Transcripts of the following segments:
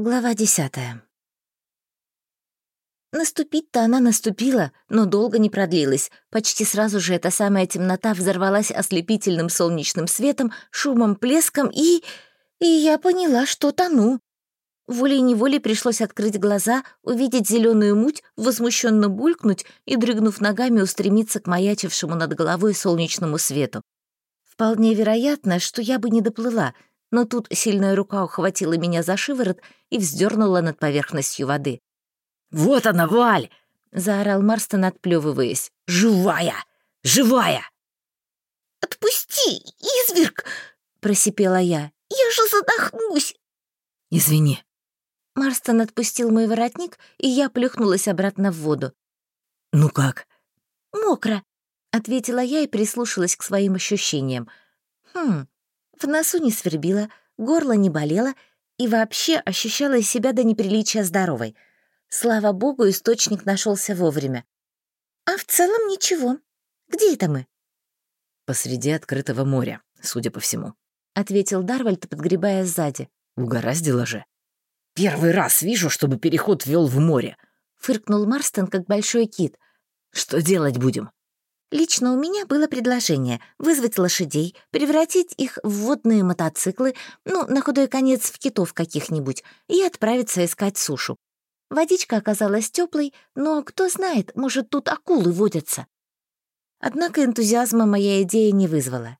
Глава десятая. Наступить-то она наступила, но долго не продлилась. Почти сразу же эта самая темнота взорвалась ослепительным солнечным светом, шумом, плеском и... И я поняла, что тону. Волей-неволей пришлось открыть глаза, увидеть зеленую муть, возмущенно булькнуть и, дрыгнув ногами, устремиться к маячившему над головой солнечному свету. Вполне вероятно, что я бы не доплыла — но тут сильная рука ухватила меня за шиворот и вздернула над поверхностью воды. «Вот она, Валь!» — заорал Марстон, отплевываясь. «Живая! Живая!» «Отпусти, изверг!» — просипела я. «Я же задохнусь!» «Извини». Марстон отпустил мой воротник, и я плюхнулась обратно в воду. «Ну как?» «Мокро», — ответила я и прислушалась к своим ощущениям. «Хм, в носу не свербило, горло не болело и вообще ощущала себя до неприличия здоровой. Слава богу, источник нашелся вовремя. А в целом ничего. Где это мы? Посреди открытого моря, судя по всему. Ответил Дарвальд, подгребая сзади. Угораздило же. Первый раз вижу, чтобы переход вел в море. Фыркнул Марстон, как большой кит. Что делать будем? Лично у меня было предложение вызвать лошадей, превратить их в водные мотоциклы, ну, на худой конец в китов каких-нибудь, и отправиться искать сушу. Водичка оказалась теплой, но кто знает, может, тут акулы водятся. Однако энтузиазма моя идея не вызвала.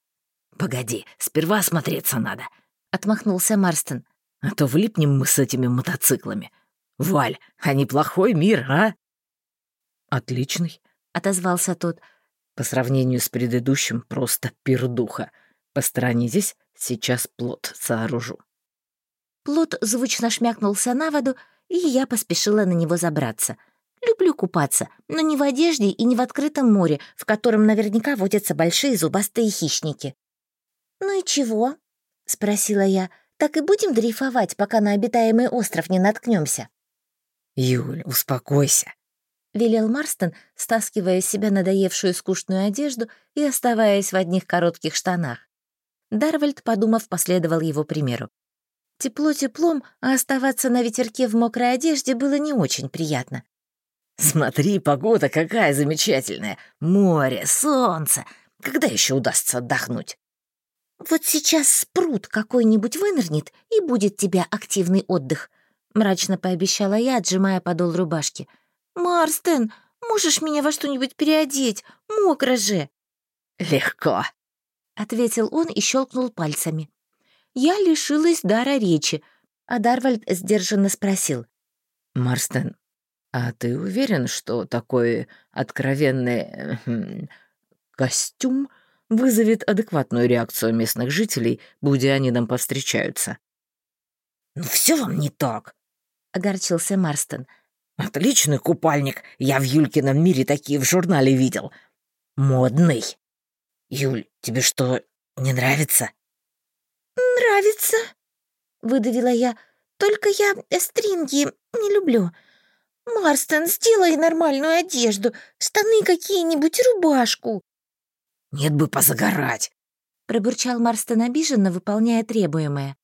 «Погоди, сперва смотреться надо», — отмахнулся Марстон. «А то влипнем мы с этими мотоциклами. Валь, а неплохой мир, а?» «Отличный», — отозвался тот, — по сравнению с предыдущим просто пердуха. Посторонитесь, сейчас плод сооружу. Плод звучно шмякнулся на воду, и я поспешила на него забраться. Люблю купаться, но не в одежде и не в открытом море, в котором наверняка водятся большие зубастые хищники. «Ну и чего?» — спросила я. «Так и будем дрейфовать, пока на обитаемый остров не наткнемся. «Юль, успокойся. — велел Марстон, стаскивая с себя надоевшую скучную одежду и оставаясь в одних коротких штанах. Дарвальд, подумав, последовал его примеру. Тепло теплом, а оставаться на ветерке в мокрой одежде было не очень приятно. «Смотри, погода какая замечательная! Море, солнце! Когда еще удастся отдохнуть?» «Вот сейчас спрут какой-нибудь вынырнет, и будет тебя активный отдых», — мрачно пообещала я, отжимая подол рубашки — «Марстен, можешь меня во что-нибудь переодеть? Мокро же!» «Легко», — ответил он и щелкнул пальцами. Я лишилась дара речи, а Дарвальд сдержанно спросил. «Марстен, а ты уверен, что такой откровенный э, костюм вызовет адекватную реакцию местных жителей, будь они нам повстречаются?» «Ну все вам не так», — огорчился Марстон. Отличный купальник. Я в Юлькином мире такие в журнале видел. Модный. Юль, тебе что, не нравится? Нравится, выдавила я. Только я стринги не люблю. Марстон, сделай нормальную одежду, штаны какие-нибудь, рубашку. Нет бы позагорать, пробурчал Марстон обиженно, выполняя требуемое.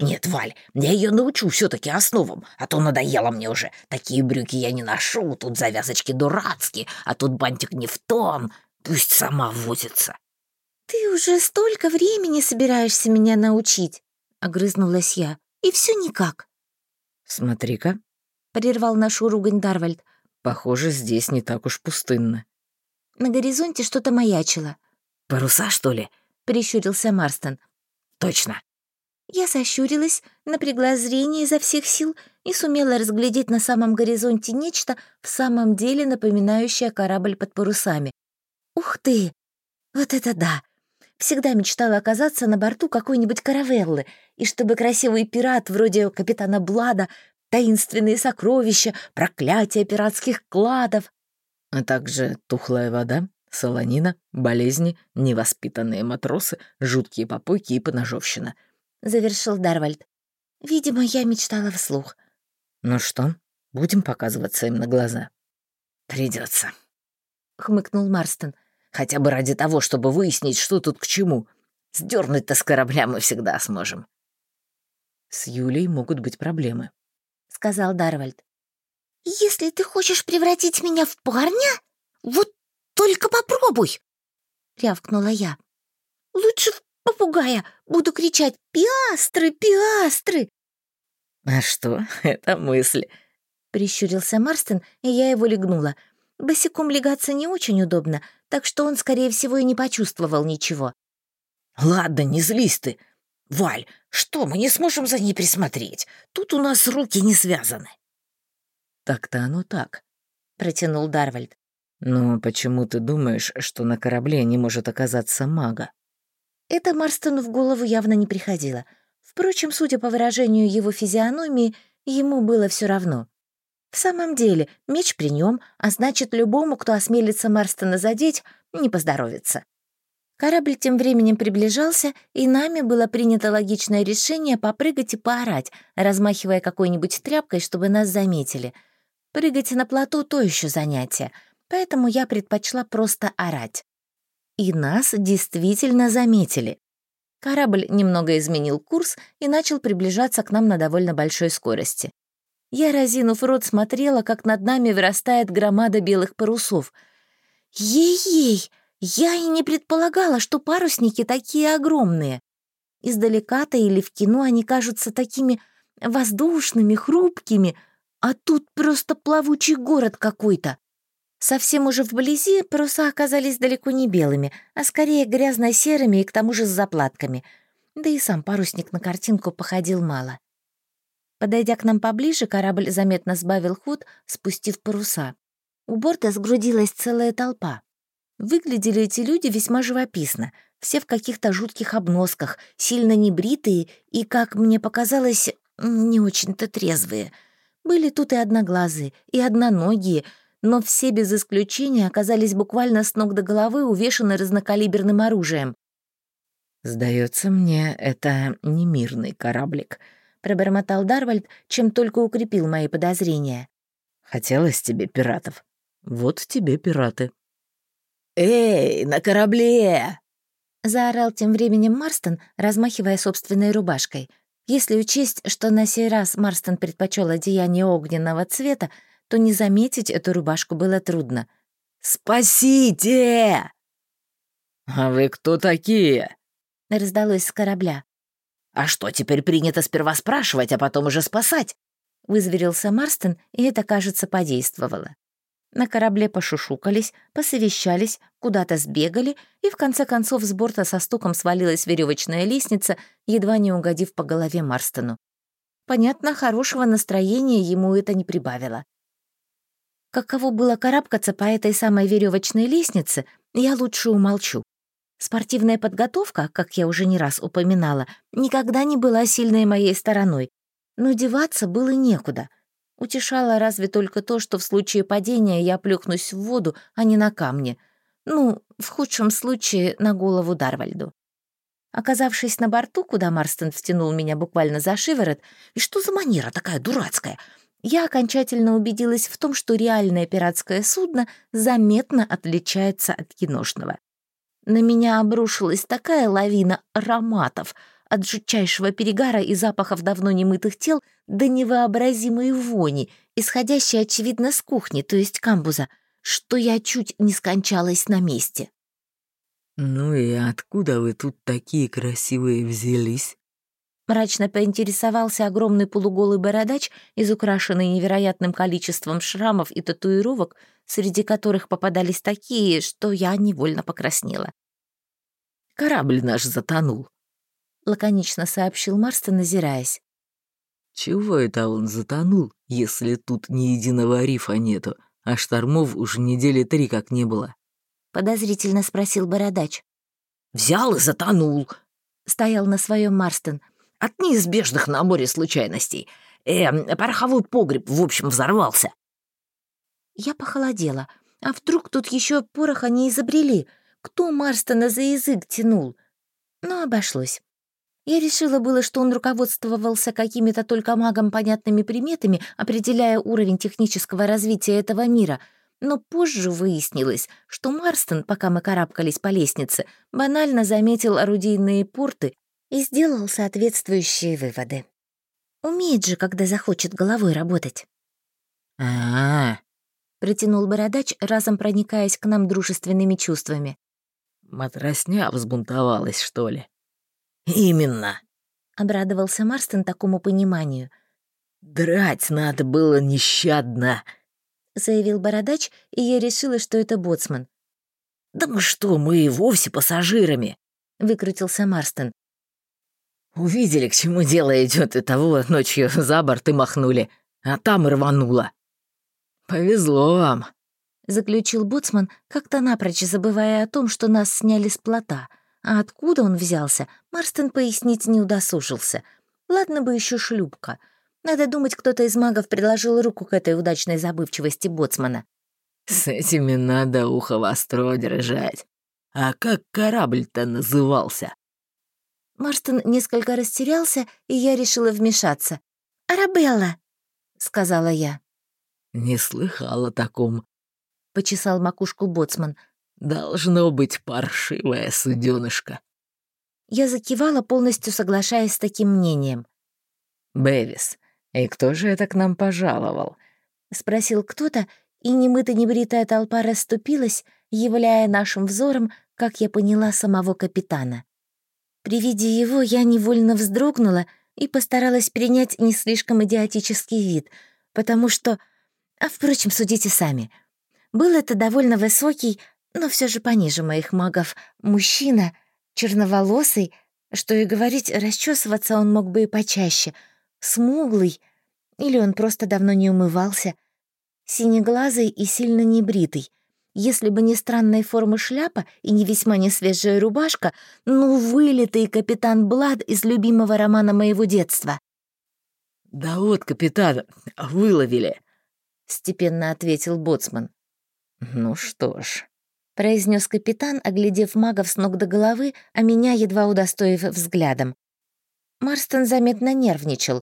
«Нет, Валь, я ее научу все таки основам, а то надоело мне уже. Такие брюки я не ношу, тут завязочки дурацкие, а тут бантик не в тон. Пусть сама возится». «Ты уже столько времени собираешься меня научить», — огрызнулась я, — «и все никак». «Смотри-ка», — прервал нашу ругань Дарвальд. «Похоже, здесь не так уж пустынно». На горизонте что-то маячило. «Паруса, что ли?» — прищурился Марстон. «Точно. Я сощурилась, напрягла зрение изо всех сил и сумела разглядеть на самом горизонте нечто в самом деле напоминающее корабль под парусами. Ух ты! Вот это да! Всегда мечтала оказаться на борту какой-нибудь каравеллы, и чтобы красивый пират вроде капитана Блада, таинственные сокровища, проклятия пиратских кладов. А также тухлая вода, солонина, болезни, невоспитанные матросы, жуткие попойки и поножовщина —— завершил Дарвальд. «Видимо, я мечтала вслух». «Ну что, будем показываться им на глаза?» Придется, хмыкнул Марстон. «Хотя бы ради того, чтобы выяснить, что тут к чему. Сдернуть-то с корабля мы всегда сможем». «С Юлей могут быть проблемы», сказал Дарвальд. «Если ты хочешь превратить меня в парня, вот только попробуй!» — рявкнула я. «Лучше в попугая буду кричать «Пиастры, пиастры!» «А что, это мысль!» — прищурился Марстон, и я его легнула. Босиком легаться не очень удобно, так что он, скорее всего, и не почувствовал ничего. «Ладно, не злись ты. Валь, что, мы не сможем за ней присмотреть? Тут у нас руки не связаны». «Так-то оно так», — протянул Дарвальд. «Но почему ты думаешь, что на корабле не может оказаться мага?» Это Марстону в голову явно не приходило. Впрочем, судя по выражению его физиономии, ему было все равно. В самом деле, меч при нем, а значит, любому, кто осмелится Марстона задеть, не поздоровится. Корабль тем временем приближался, и нами было принято логичное решение попрыгать и поорать, размахивая какой-нибудь тряпкой, чтобы нас заметили. Прыгать на плоту — то еще занятие, поэтому я предпочла просто орать. И нас действительно заметили. Корабль немного изменил курс и начал приближаться к нам на довольно большой скорости. Я, разинув рот, смотрела, как над нами вырастает громада белых парусов. Ей-ей! Я и не предполагала, что парусники такие огромные. Издалека-то или в кино они кажутся такими воздушными, хрупкими, а тут просто плавучий город какой-то. Совсем уже вблизи паруса оказались далеко не белыми, а скорее грязно-серыми и к тому же с заплатками. Да и сам парусник на картинку походил мало. Подойдя к нам поближе, корабль заметно сбавил ход, спустив паруса. У борта сгрудилась целая толпа. Выглядели эти люди весьма живописно, все в каких-то жутких обносках, сильно небритые и, как мне показалось, не очень-то трезвые. Были тут и одноглазые, и одноногие — но все без исключения оказались буквально с ног до головы увешаны разнокалиберным оружием. «Сдается мне, это не мирный кораблик», — пробормотал Дарвальд, чем только укрепил мои подозрения. «Хотелось тебе пиратов. Вот тебе пираты». «Эй, на корабле!» — заорал тем временем Марстон, размахивая собственной рубашкой. Если учесть, что на сей раз Марстон предпочел одеяние огненного цвета, то не заметить эту рубашку было трудно. «Спасите!» «А вы кто такие?» — раздалось с корабля. «А что, теперь принято сперва спрашивать, а потом уже спасать?» — вызверился Марстон, и это, кажется, подействовало. На корабле пошушукались, посовещались, куда-то сбегали, и в конце концов с борта со стуком свалилась веревочная лестница, едва не угодив по голове Марстону. Понятно, хорошего настроения ему это не прибавило. Каково было карабкаться по этой самой веревочной лестнице, я лучше умолчу. Спортивная подготовка, как я уже не раз упоминала, никогда не была сильной моей стороной, но деваться было некуда. Утешало разве только то, что в случае падения я плюхнусь в воду, а не на камне. Ну, в худшем случае, на голову Дарвальду. Оказавшись на борту, куда Марстон втянул меня буквально за шиворот, и что за манера такая дурацкая, я окончательно убедилась в том, что реальное пиратское судно заметно отличается от киношного. На меня обрушилась такая лавина ароматов, от жутчайшего перегара и запахов давно немытых тел до невообразимой вони, исходящей, очевидно, с кухни, то есть камбуза, что я чуть не скончалась на месте. «Ну и откуда вы тут такие красивые взялись?» Мрачно поинтересовался огромный полуголый бородач, изукрашенный невероятным количеством шрамов и татуировок, среди которых попадались такие, что я невольно покраснела. «Корабль наш затонул», — лаконично сообщил Марстон, озираясь. «Чего это он затонул, если тут ни единого рифа нету, а штормов уже недели три как не было?» — подозрительно спросил бородач. «Взял и затонул», — стоял на своем Марстон — от неизбежных на море случайностей. Эм, пороховой погреб, в общем, взорвался. Я похолодела. А вдруг тут еще пороха не изобрели? Кто Марстона за язык тянул? Но обошлось. Я решила было, что он руководствовался какими-то только магам понятными приметами, определяя уровень технического развития этого мира, но позже выяснилось, что Марстон, пока мы карабкались по лестнице, банально заметил орудийные порты и сделал соответствующие выводы. Умеет же, когда захочет головой работать. А-а-а, протянул бородач, разом проникаясь к нам дружественными чувствами. матросня взбунтовалась, что ли? Именно. Обрадовался Марстон такому пониманию. Драть надо было нещадно, заявил бородач, и я решила, что это боцман. «Да мы что, мы и вовсе пассажирами!» — выкрутился Марстон. «Увидели, к чему дело идет, и того ночью за борт и махнули, а там рвануло. Повезло вам!» — заключил боцман, как-то напрочь забывая о том, что нас сняли с плота. А откуда он взялся, Марстон пояснить не удосужился. Ладно бы еще шлюпка — надо думать, кто-то из магов предложил руку к этой удачной забывчивости боцмана. «С этими надо ухо востро держать. А как корабль-то назывался?» Марстон несколько растерялся, и я решила вмешаться. «Арабелла!» — сказала я. «Не слыхала о таком», — почесал макушку боцман. «Должно быть паршивая суденышка». Я закивала, полностью соглашаясь с таким мнением. «Бэвис, «И кто же это к нам пожаловал?» — спросил кто-то, и немыто-небритая толпа расступилась, являя нашим взором, как я поняла, самого капитана. При виде его я невольно вздрогнула и постаралась принять не слишком идиотический вид, потому что... А, впрочем, судите сами. Был это довольно высокий, но все же пониже моих магов, мужчина, черноволосый, что и говорить, расчесываться он мог бы и почаще — смуглый, или он просто давно не умывался, синеглазый и сильно небритый. Если бы не странной формы шляпа и не весьма несвежая рубашка, ну, вылитый капитан Блад из любимого романа моего детства. «Да вот, капитан, выловили», — степенно ответил боцман. «Ну что ж», — произнес капитан, оглядев магов с ног до головы, а меня едва удостоив взглядом. Марстон заметно нервничал.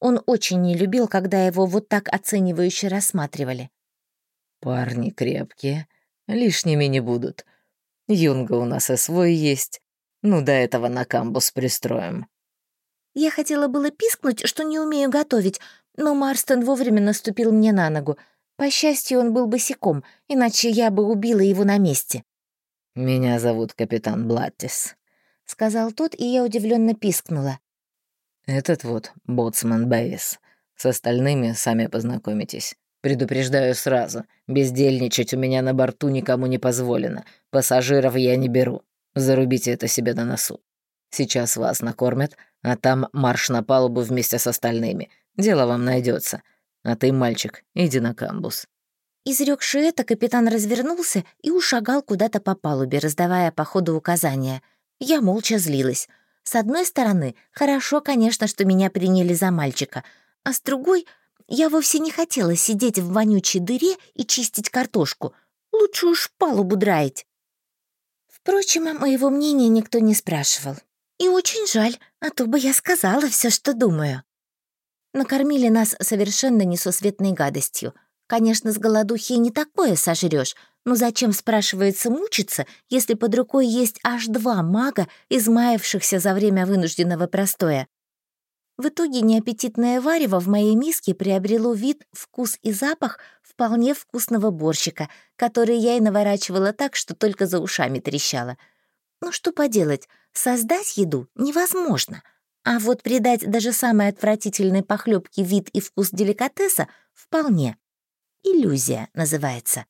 Он очень не любил, когда его вот так оценивающе рассматривали. «Парни крепкие, лишними не будут. Юнга у нас и свой есть. Ну, до этого на камбус пристроим». Я хотела было пискнуть, что не умею готовить, но Марстон вовремя наступил мне на ногу. По счастью, он был босиком, иначе я бы убила его на месте. «Меня зовут капитан Блаттис», — сказал тот, и я удивленно пискнула. «Этот вот боцман Бэвис. С остальными сами познакомитесь. Предупреждаю сразу, бездельничать у меня на борту никому не позволено. Пассажиров я не беру. Зарубите это себе на носу. Сейчас вас накормят, а там марш на палубу вместе с остальными. Дело вам найдется. А ты, мальчик, иди на камбус». Изрёкши это, капитан развернулся и ушагал куда-то по палубе, раздавая по ходу указания. Я молча злилась. С одной стороны, хорошо, конечно, что меня приняли за мальчика, а с другой, я вовсе не хотела сидеть в вонючей дыре и чистить картошку. Лучше уж палубу драить. Впрочем, моего мнения никто не спрашивал. И очень жаль, а то бы я сказала все, что думаю. Накормили нас совершенно несусветной гадостью. Конечно, с голодухи не такое сожрешь, но зачем, спрашивается, мучиться, если под рукой есть аж два мага, измаявшихся за время вынужденного простоя? В итоге неаппетитное варево в моей миске приобрело вид, вкус и запах вполне вкусного борщика, который я и наворачивала так, что только за ушами трещала. Ну что поделать, создать еду невозможно. А вот придать даже самой отвратительной похлебке вид и вкус деликатеса вполне. Иллюзия называется.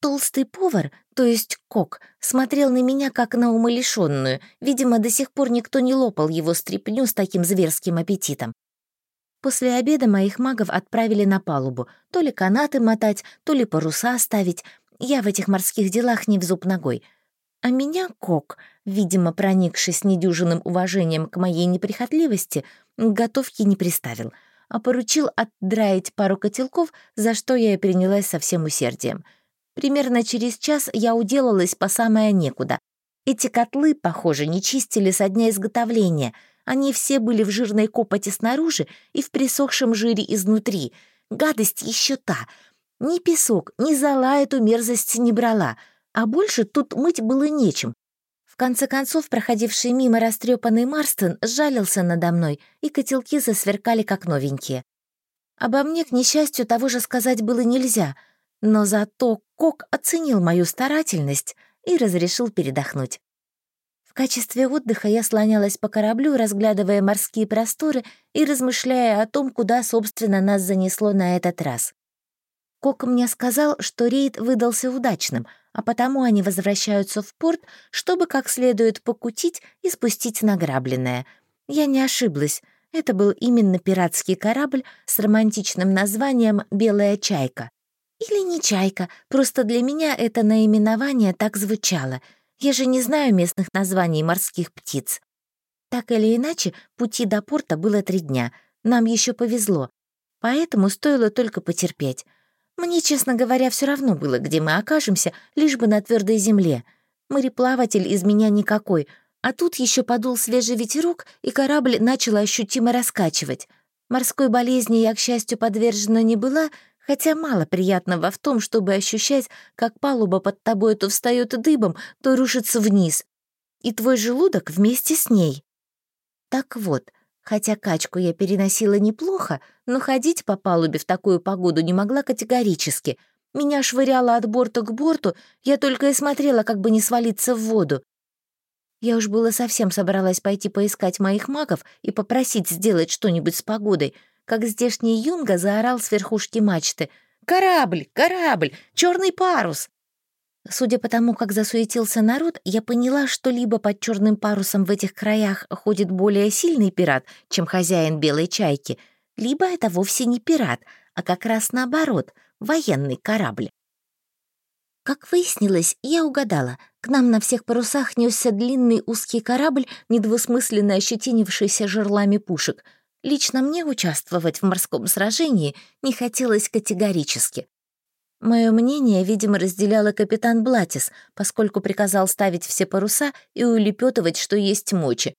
Толстый повар, то есть кок, смотрел на меня как на умалишенную. Видимо, до сих пор никто не лопал его стряпню с таким зверским аппетитом. После обеда моих магов отправили на палубу. То ли канаты мотать, то ли паруса ставить. Я в этих морских делах не в зуб ногой. А меня кок, видимо, проникшись недюжинным уважением к моей неприхотливости, к готовке не приставил, а поручил отдраить пару котелков, за что я и принялась со всем усердием — Примерно через час я уделалась по самое некуда. Эти котлы, похоже, не чистили со дня изготовления. Они все были в жирной копоти снаружи и в присохшем жире изнутри. Гадость еще та. Ни песок, ни зола эту мерзость не брала. А больше тут мыть было нечем. В конце концов, проходивший мимо растрепанный Марстон сжалился надо мной, и котелки засверкали как новенькие. Обо мне, к несчастью, того же сказать было нельзя, но зато Кок оценил мою старательность и разрешил передохнуть. В качестве отдыха я слонялась по кораблю, разглядывая морские просторы и размышляя о том, куда, собственно, нас занесло на этот раз. Кок мне сказал, что рейд выдался удачным, а потому они возвращаются в порт, чтобы как следует покутить и спустить награбленное. Я не ошиблась. Это был именно пиратский корабль с романтичным названием «Белая чайка». Или не чайка, просто для меня это наименование так звучало — я же не знаю местных названий морских птиц. Так или иначе, пути до порта было три дня. Нам еще повезло. Поэтому стоило только потерпеть. Мне, честно говоря, все равно было, где мы окажемся, лишь бы на твердой земле. Мореплаватель из меня никакой, а тут еще подул свежий ветерок, и корабль начал ощутимо раскачивать. Морской болезни я, к счастью, подвержена не была, Хотя мало приятного в том, чтобы ощущать, как палуба под тобой то встает дыбом, то рушится вниз, и твой желудок вместе с ней. Так вот, хотя качку я переносила неплохо, но ходить по палубе в такую погоду не могла категорически. Меня швыряло от борта к борту, я только и смотрела, как бы не свалиться в воду. Я уж было совсем собралась пойти поискать моих магов и попросить сделать что-нибудь с погодой — как здешний юнга заорал с верхушки мачты. «Корабль! Корабль! черный парус!» Судя по тому, как засуетился народ, я поняла, что либо под черным парусом в этих краях ходит более сильный пират, чем хозяин белой чайки, либо это вовсе не пират, а как раз наоборот, военный корабль. Как выяснилось, я угадала. К нам на всех парусах несся длинный узкий корабль, недвусмысленно ощетинившийся жерлами пушек — Лично мне участвовать в морском сражении не хотелось категорически. Мое мнение, видимо, разделяла капитан Блатис, поскольку приказал ставить все паруса и улепетывать, что есть мочи.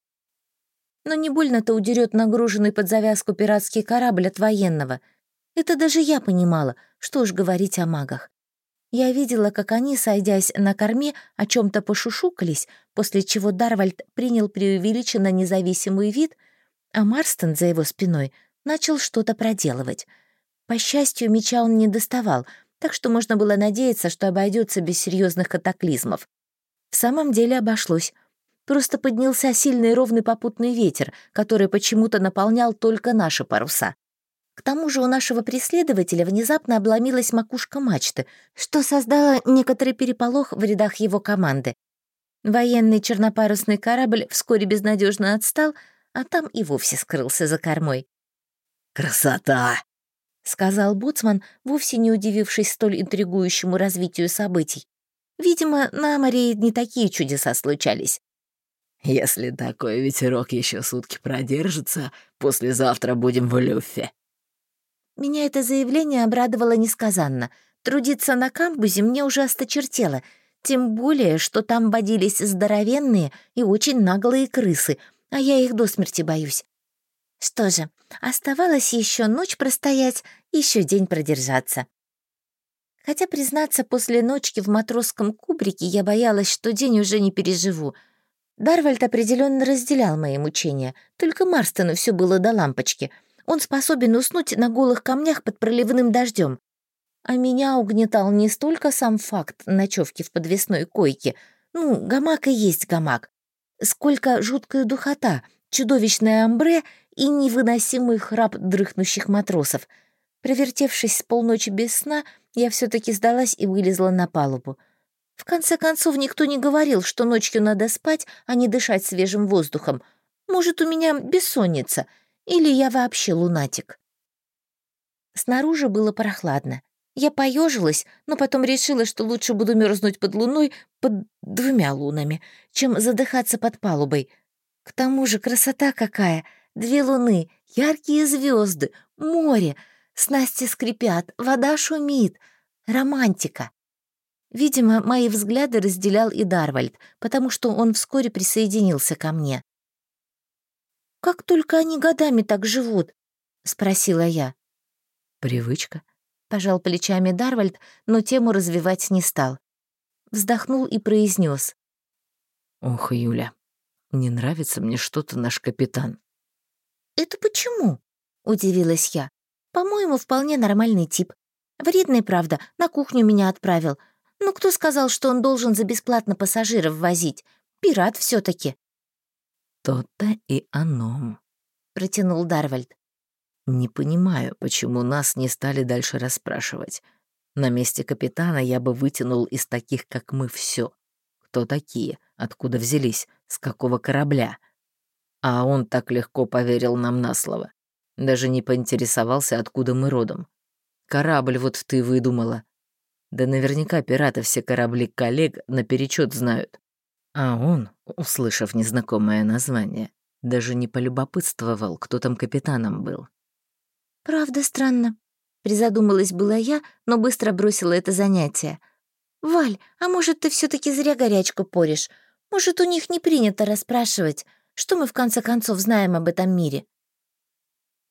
Но не больно-то удерет нагруженный под завязку пиратский корабль от военного. Это даже я понимала, что уж говорить о магах. Я видела, как они, сойдясь на корме, о чем то пошушукались, после чего Дарвальд принял преувеличенно независимый вид — а Марстон за его спиной начал что-то проделывать. По счастью, меча он не доставал, так что можно было надеяться, что обойдется без серьезных катаклизмов. В самом деле обошлось. Просто поднялся сильный ровный попутный ветер, который почему-то наполнял только наши паруса. К тому же у нашего преследователя внезапно обломилась макушка мачты, что создало некоторый переполох в рядах его команды. Военный чернопарусный корабль вскоре безнадежно отстал, а там и вовсе скрылся за кормой. «Красота!» — сказал Боцман, вовсе не удивившись столь интригующему развитию событий. Видимо, на море не такие чудеса случались. «Если такой ветерок еще сутки продержится, послезавтра будем в Люффе». Меня это заявление обрадовало несказанно. Трудиться на камбузе мне уже осточертело, тем более, что там водились здоровенные и очень наглые крысы — а я их до смерти боюсь. Что же, оставалось еще ночь простоять, еще день продержаться. Хотя, признаться, после ночки в матросском кубрике я боялась, что день уже не переживу. Дарвальд определенно разделял мои мучения, только Марстону все было до лампочки. Он способен уснуть на голых камнях под проливным дождем. А меня угнетал не столько сам факт ночевки в подвесной койке, ну, гамак и есть гамак, сколько жуткая духота, чудовищное амбре и невыносимый храп дрыхнущих матросов. Провертевшись с полночи без сна, я все таки сдалась и вылезла на палубу. В конце концов, никто не говорил, что ночью надо спать, а не дышать свежим воздухом. Может, у меня бессонница, или я вообще лунатик. Снаружи было прохладно. Я поежилась, но потом решила, что лучше буду мерзнуть под луной, под двумя лунами, чем задыхаться под палубой. К тому же красота какая! Две луны, яркие звезды, море, снасти скрипят, вода шумит. Романтика. Видимо, мои взгляды разделял и Дарвальд, потому что он вскоре присоединился ко мне. «Как только они годами так живут?» — спросила я. «Привычка», пожал плечами Дарвальд, но тему развивать не стал. Вздохнул и произнес: Ох, Юля, не нравится мне что-то наш капитан. «Это почему?» — удивилась я. «По-моему, вполне нормальный тип. Вредный, правда, на кухню меня отправил. Но кто сказал, что он должен за бесплатно пассажиров возить? Пират все таки «То-то и оно», — протянул Дарвальд. «Не понимаю, почему нас не стали дальше расспрашивать. На месте капитана я бы вытянул из таких, как мы, все. Кто такие? Откуда взялись? С какого корабля? А он так легко поверил нам на слово. Даже не поинтересовался, откуда мы родом. Корабль вот ты выдумала. Да наверняка пираты все корабли коллег наперечет знают. А он, услышав незнакомое название, даже не полюбопытствовал, кто там капитаном был. «Правда странно», — призадумалась была я, но быстро бросила это занятие. «Валь, а может, ты все таки зря горячку поришь? Может, у них не принято расспрашивать? Что мы в конце концов знаем об этом мире?»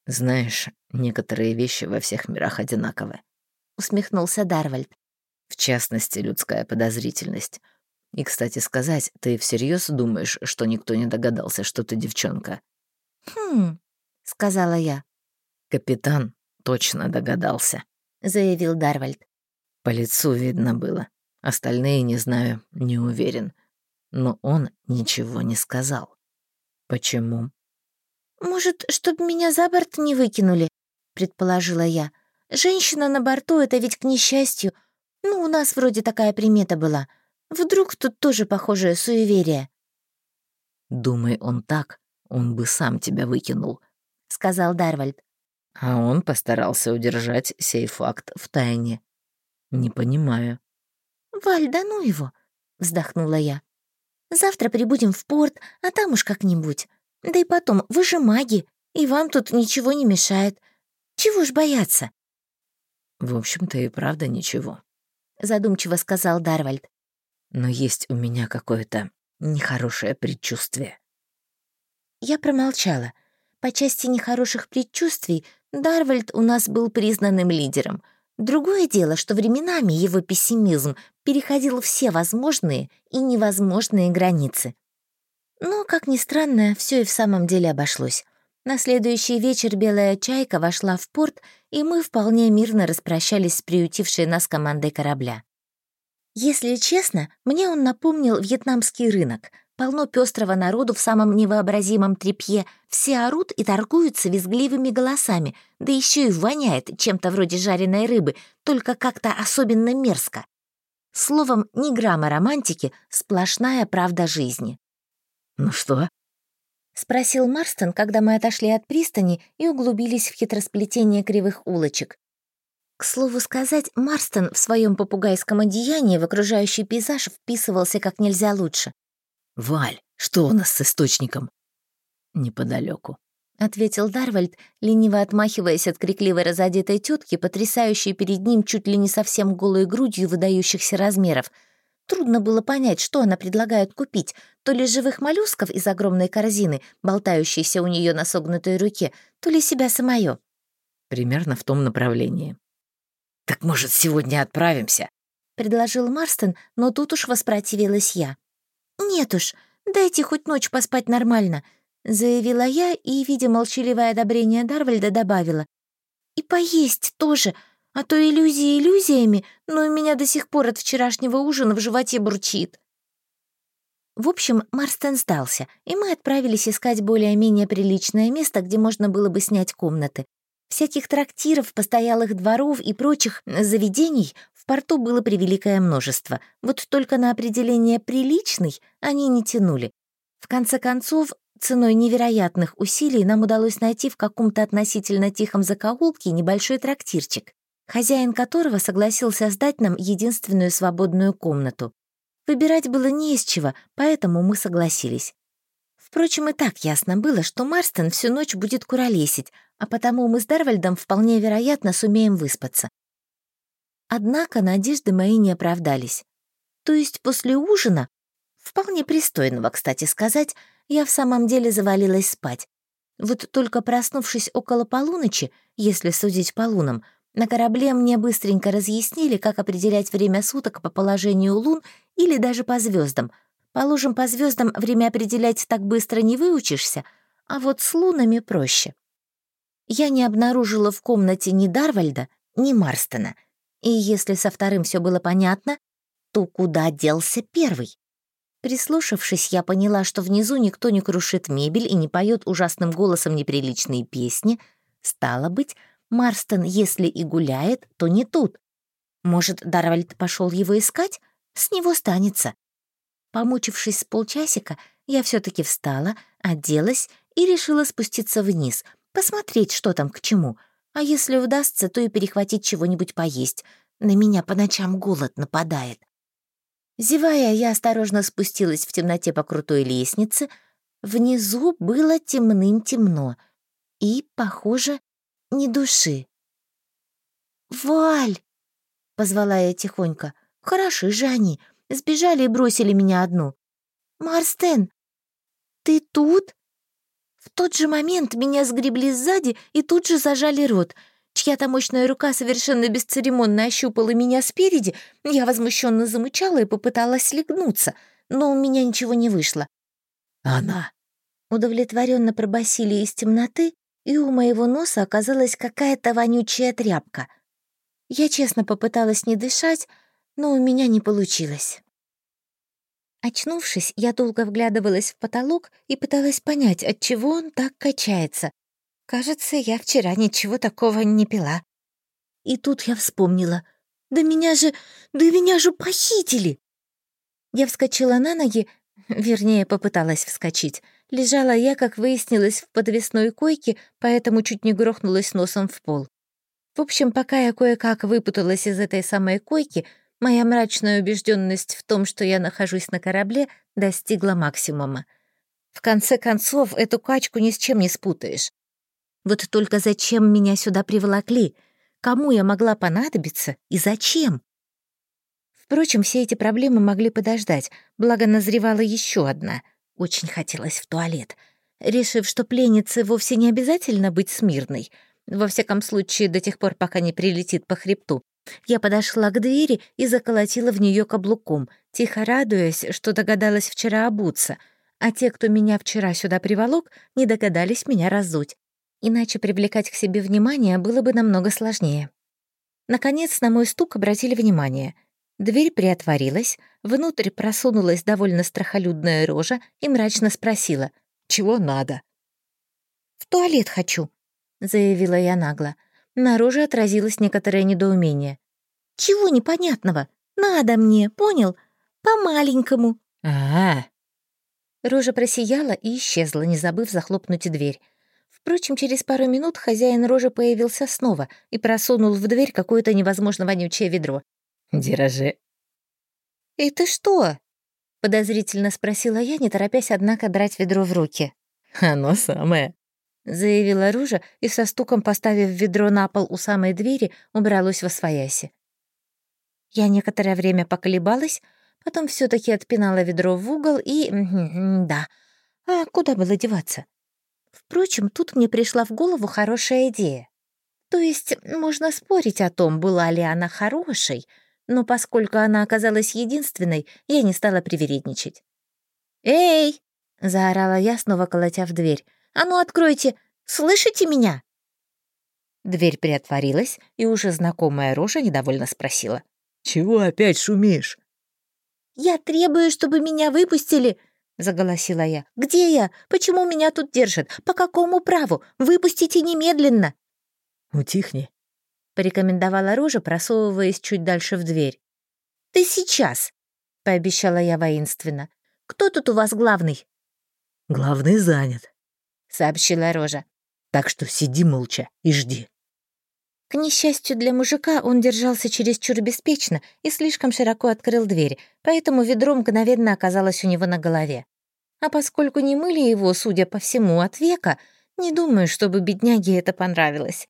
«Знаешь, некоторые вещи во всех мирах одинаковы», — усмехнулся Дарвальд. «В частности, людская подозрительность. И, кстати сказать, ты всерьез думаешь, что никто не догадался, что ты девчонка?» «Хм», — сказала я. «Капитан точно догадался», — заявил Дарвальд. «По лицу видно было. Остальные, не знаю, не уверен. Но он ничего не сказал. «Почему?» «Может, чтобы меня за борт не выкинули?» — предположила я. «Женщина на борту — это ведь к несчастью. Ну, у нас вроде такая примета была. Вдруг тут тоже похожее суеверие?» «Думай он так, он бы сам тебя выкинул», — сказал Дарвальд. А он постарался удержать сей факт в тайне. «Не понимаю». «Валь, да ну его!» — вздохнула я. Завтра прибудем в порт, а там уж как-нибудь. Да и потом, вы же маги, и вам тут ничего не мешает. Чего ж бояться?» «В общем-то и правда ничего», — задумчиво сказал Дарвальд. «Но есть у меня какое-то нехорошее предчувствие». Я промолчала. По части нехороших предчувствий Дарвальд у нас был признанным лидером. Другое дело, что временами его пессимизм переходил все возможные и невозможные границы. Но, как ни странно, все и в самом деле обошлось. На следующий вечер «Белая чайка» вошла в порт, и мы вполне мирно распрощались с приютившей нас командой корабля. Если честно, мне он напомнил вьетнамский рынок. Полно пестрого народу в самом невообразимом трепье. Все орут и торгуются визгливыми голосами, да еще и воняет чем-то вроде жареной рыбы, только как-то особенно мерзко. Словом, ни грамма романтики, сплошная правда жизни. «Ну что?» — спросил Марстон, когда мы отошли от пристани и углубились в хитросплетение кривых улочек. К слову сказать, Марстон в своем попугайском одеянии в окружающий пейзаж вписывался как нельзя лучше. «Валь, что у нас с источником?» «Неподалеку», — ответил Дарвальд, лениво отмахиваясь от крикливой разодетой тетки, потрясающей перед ним чуть ли не совсем голой грудью выдающихся размеров. Трудно было понять, что она предлагает купить, то ли живых моллюсков из огромной корзины, болтающейся у нее на согнутой руке, то ли себя самое. Примерно в том направлении. «Так, может, сегодня отправимся?» — предложил Марстон, но тут уж воспротивилась я. «Нет уж, дайте хоть ночь поспать нормально», — заявила я и, видя молчаливое одобрение Дарвальда, добавила. «И поесть тоже, а то иллюзии иллюзиями, но у меня до сих пор от вчерашнего ужина в животе бурчит». В общем, Марстон сдался, и мы отправились искать более-менее приличное место, где можно было бы снять комнаты. Всяких трактиров, постоялых дворов и прочих заведений в порту было превеликое множество. Вот только на определение «приличный» они не тянули. В конце концов, ценой невероятных усилий нам удалось найти в каком-то относительно тихом закоулке небольшой трактирчик, хозяин которого согласился сдать нам единственную свободную комнату. Выбирать было не из чего, поэтому мы согласились. Впрочем, и так ясно было, что Марстон всю ночь будет куролесить, а потому мы с Дарвальдом вполне вероятно сумеем выспаться. Однако надежды мои не оправдались. То есть после ужина, вполне пристойного, кстати сказать, я в самом деле завалилась спать. Вот только проснувшись около полуночи, если судить по лунам, на корабле мне быстренько разъяснили, как определять время суток по положению лун или даже по звездам, Положим, по звездам время определять так быстро не выучишься, а вот с лунами проще. Я не обнаружила в комнате ни Дарвальда, ни Марстона. И если со вторым все было понятно, то куда делся первый? Прислушавшись, я поняла, что внизу никто не крушит мебель и не поет ужасным голосом неприличные песни. Стало быть, Марстон, если и гуляет, то не тут. Может, Дарвальд пошел его искать? С него станется. Помучившись с полчасика, я все таки встала, оделась и решила спуститься вниз, посмотреть, что там к чему. А если удастся, то и перехватить чего-нибудь поесть. На меня по ночам голод нападает. Зевая, я осторожно спустилась в темноте по крутой лестнице. Внизу было темным-темно. И, похоже, ни души. «Валь!» — позвала я тихонько. «Хороши же они!» Сбежали и бросили меня одну. «Марстен, ты тут?» В тот же момент меня сгребли сзади и тут же зажали рот. Чья-то мощная рука совершенно бесцеремонно ощупала меня спереди, я возмущенно замычала и попыталась легнуться, но у меня ничего не вышло. «Она!» Удовлетворенно пробасили из темноты, и у моего носа оказалась какая-то вонючая тряпка. Я честно попыталась не дышать, но у меня не получилось. Очнувшись, я долго вглядывалась в потолок и пыталась понять, от чего он так качается. Кажется, я вчера ничего такого не пила. И тут я вспомнила. Да меня же... да меня же похитили! Я вскочила на ноги, вернее, попыталась вскочить. Лежала я, как выяснилось, в подвесной койке, поэтому чуть не грохнулась носом в пол. В общем, пока я кое-как выпуталась из этой самой койки, Моя мрачная убежденность в том, что я нахожусь на корабле, достигла максимума. В конце концов, эту качку ни с чем не спутаешь. Вот только зачем меня сюда приволокли? Кому я могла понадобиться и зачем? Впрочем, все эти проблемы могли подождать, благо назревала еще одна. Очень хотелось в туалет. Решив, что пленнице вовсе не обязательно быть смирной, во всяком случае, до тех пор, пока не прилетит по хребту, я подошла к двери и заколотила в нее каблуком, тихо радуясь, что догадалась вчера обуться, а те, кто меня вчера сюда приволок, не догадались меня разуть. Иначе привлекать к себе внимание было бы намного сложнее. Наконец на мой стук обратили внимание. Дверь приотворилась, внутрь просунулась довольно страхолюдная рожа и мрачно спросила «Чего надо?» «В туалет хочу», — заявила я нагло. На роже отразилось некоторое недоумение. «Чего непонятного? Надо мне, понял? По-маленькому». «А-а-а». Рожа просияла и исчезла, не забыв захлопнуть дверь. Впрочем, через пару минут хозяин рожи появился снова и просунул в дверь какое-то невозможно вонючее ведро. «Держи». «Это что?» — подозрительно спросила я, не торопясь, однако, брать ведро в руки. «Оно самое», — заявила Ружа и со стуком, поставив ведро на пол у самой двери, убралась во свояси. Я некоторое время поколебалась, потом все таки отпинала ведро в угол и... да. А куда было деваться? Впрочем, тут мне пришла в голову хорошая идея. То есть можно спорить о том, была ли она хорошей, но поскольку она оказалась единственной, я не стала привередничать. «Эй!» — заорала я, снова колотя в дверь. А ну, откройте! Слышите меня?» Дверь приотворилась, и уже знакомая рожа недовольно спросила. «Чего опять шумишь?» «Я требую, чтобы меня выпустили!» — заголосила я. «Где я? Почему меня тут держат? По какому праву? Выпустите немедленно!» «Утихни», — порекомендовала Рожа, просовываясь чуть дальше в дверь. «Ты сейчас!» — пообещала я воинственно. «Кто тут у вас главный?» «Главный занят», сообщила Рожа. «Так что сиди молча и жди». К несчастью для мужика, он держался чересчур беспечно и слишком широко открыл дверь, поэтому ведро мгновенно оказалось у него на голове. А поскольку не мыли его, судя по всему, от века, не думаю, чтобы бедняге это понравилось.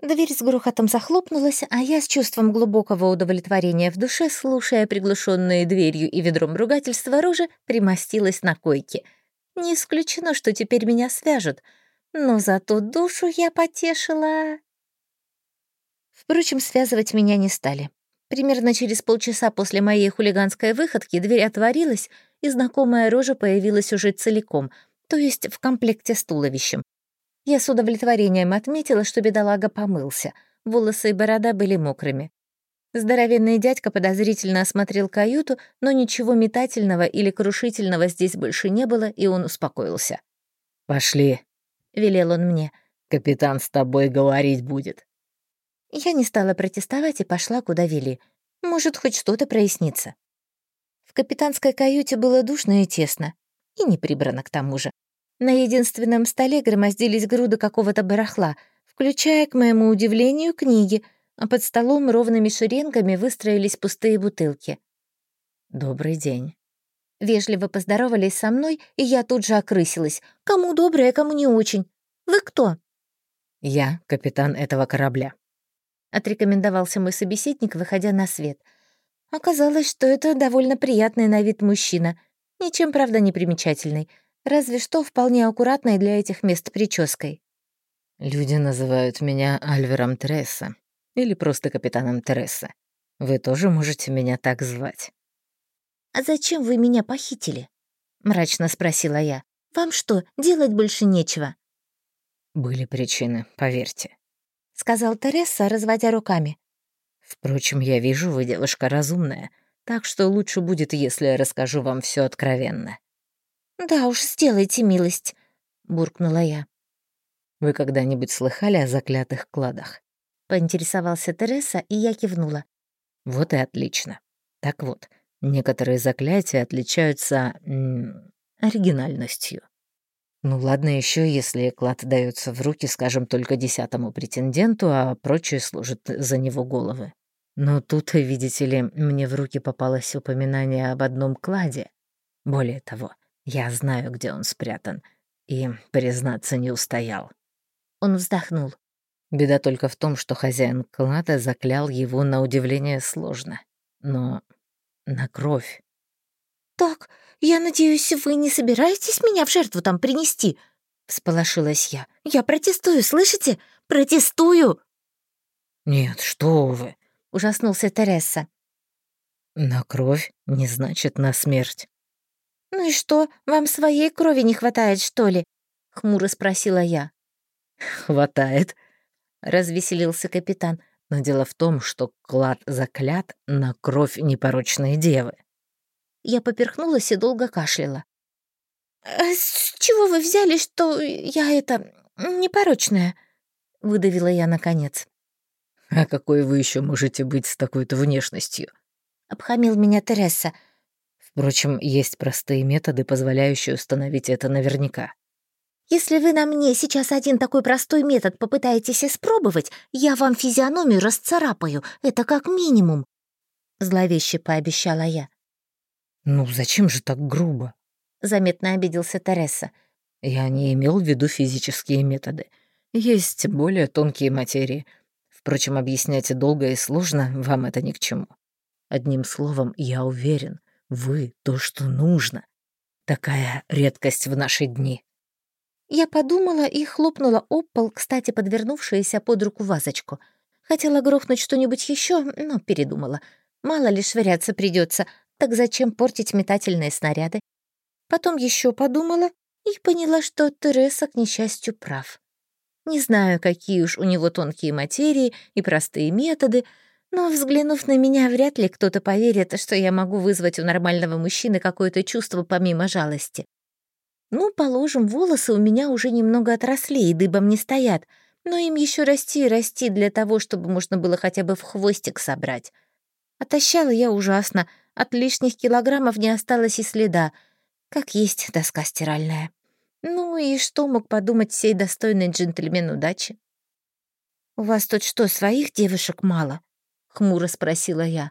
Дверь с грохотом захлопнулась, а я с чувством глубокого удовлетворения в душе, слушая приглушенные дверью и ведром ругательства рожи, примостилась на койке — не исключено, что теперь меня свяжут, но зато душу я потешила. Впрочем, связывать меня не стали. Примерно через полчаса после моей хулиганской выходки дверь отворилась, и знакомая рожа появилась уже целиком, то есть в комплекте с туловищем. Я с удовлетворением отметила, что бедолага помылся. Волосы и борода были мокрыми. Здоровенный дядька подозрительно осмотрел каюту, но ничего метательного или крушительного здесь больше не было, и он успокоился. «Пошли», — велел он мне. «Капитан с тобой говорить будет». Я не стала протестовать и пошла, куда вели. Может, хоть что-то прояснится. В капитанской каюте было душно и тесно. И не прибрано к тому же. На единственном столе громоздились груды какого-то барахла, включая, к моему удивлению, книги, а под столом ровными шеренгами выстроились пустые бутылки. «Добрый день». Вежливо поздоровались со мной, и я тут же окрысилась. Кому доброе, кому не очень. Вы кто? Я капитан этого корабля. — отрекомендовался мой собеседник, выходя на свет. Оказалось, что это довольно приятный на вид мужчина, ничем, правда, не примечательный, разве что вполне аккуратной для этих мест прической. «Люди называют меня Альвером Тересса или просто капитаном Тересса. Вы тоже можете меня так звать». «А зачем вы меня похитили?» — мрачно спросила я. «Вам что, делать больше нечего?» «Были причины, поверьте сказал Тереса, разводя руками. «Впрочем, я вижу, вы девушка разумная, так что лучше будет, если я расскажу вам все откровенно». «Да уж, сделайте милость», — буркнула я. «Вы когда-нибудь слыхали о заклятых кладах?» — поинтересовался Тереса, и я кивнула. «Вот и отлично. Так вот, некоторые заклятия отличаются... Оригинальностью. Ну ладно еще, если клад дается в руки, скажем, только десятому претенденту, а прочие служат за него головы. Но тут, видите ли, мне в руки попалось упоминание об одном кладе. Более того, я знаю, где он спрятан, и, признаться, не устоял. Он вздохнул. Беда только в том, что хозяин клада заклял его на удивление сложно. Но на кровь. «Так, «Я надеюсь, вы не собираетесь меня в жертву там принести?» — всполошилась я. «Я протестую, слышите? Протестую!» «Нет, что вы!» — ужаснулся Тереса. «На кровь не значит на смерть». «Ну и что, вам своей крови не хватает, что ли?» — хмуро спросила я. «Хватает», — развеселился капитан. «Но дело в том, что клад заклят на кровь непорочной девы». Я поперхнулась и долго кашляла. «А «С чего вы взяли, что я это... непорочная?» — выдавила я наконец. «А какой вы еще можете быть с такой-то внешностью?» — обхамил меня Тереса. «Впрочем, есть простые методы, позволяющие установить это наверняка». «Если вы на мне сейчас один такой простой метод попытаетесь испробовать, я вам физиономию расцарапаю, это как минимум», — зловеще пообещала я. «Ну зачем же так грубо?» — заметно обиделся Тереса. «Я не имел в виду физические методы. Есть более тонкие материи. Впрочем, объяснять долго и сложно, вам это ни к чему. Одним словом, я уверен, вы — то, что нужно. Такая редкость в наши дни». Я подумала и хлопнула об пол, кстати, подвернувшуюся под руку вазочку. Хотела грохнуть что-нибудь еще, но передумала. Мало ли швыряться придется, так зачем портить метательные снаряды? Потом еще подумала и поняла, что Тереса, к несчастью, прав. Не знаю, какие уж у него тонкие материи и простые методы, но, взглянув на меня, вряд ли кто-то поверит, что я могу вызвать у нормального мужчины какое-то чувство помимо жалости. Ну, положим, волосы у меня уже немного отросли и дыбом не стоят, но им еще расти и расти для того, чтобы можно было хотя бы в хвостик собрать. Отощала я ужасно, от лишних килограммов не осталось и следа. Как есть доска стиральная. Ну и что мог подумать сей достойный джентльмен удачи? «У вас тут что, своих девушек мало?» — хмуро спросила я.